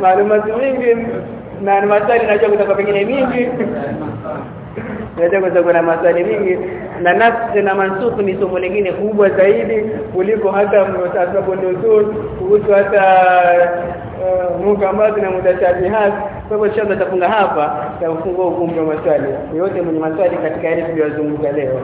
Speaker 1: Maalumati mingi na ni maswali najua kutoka pengine mingi. Najua kutoka kuna maswali mingi. Na nafsi na mansuku ni somo lingine kubwa zaidi kuliko hata mtasabu nuzul kuhusu hata uh, mukamati na mutashabihat kwa hivyo shamba tafunga hapa tutafungua ukumbi wa maswali. Yote mwenye maswali katika yale tuliyozunguka leo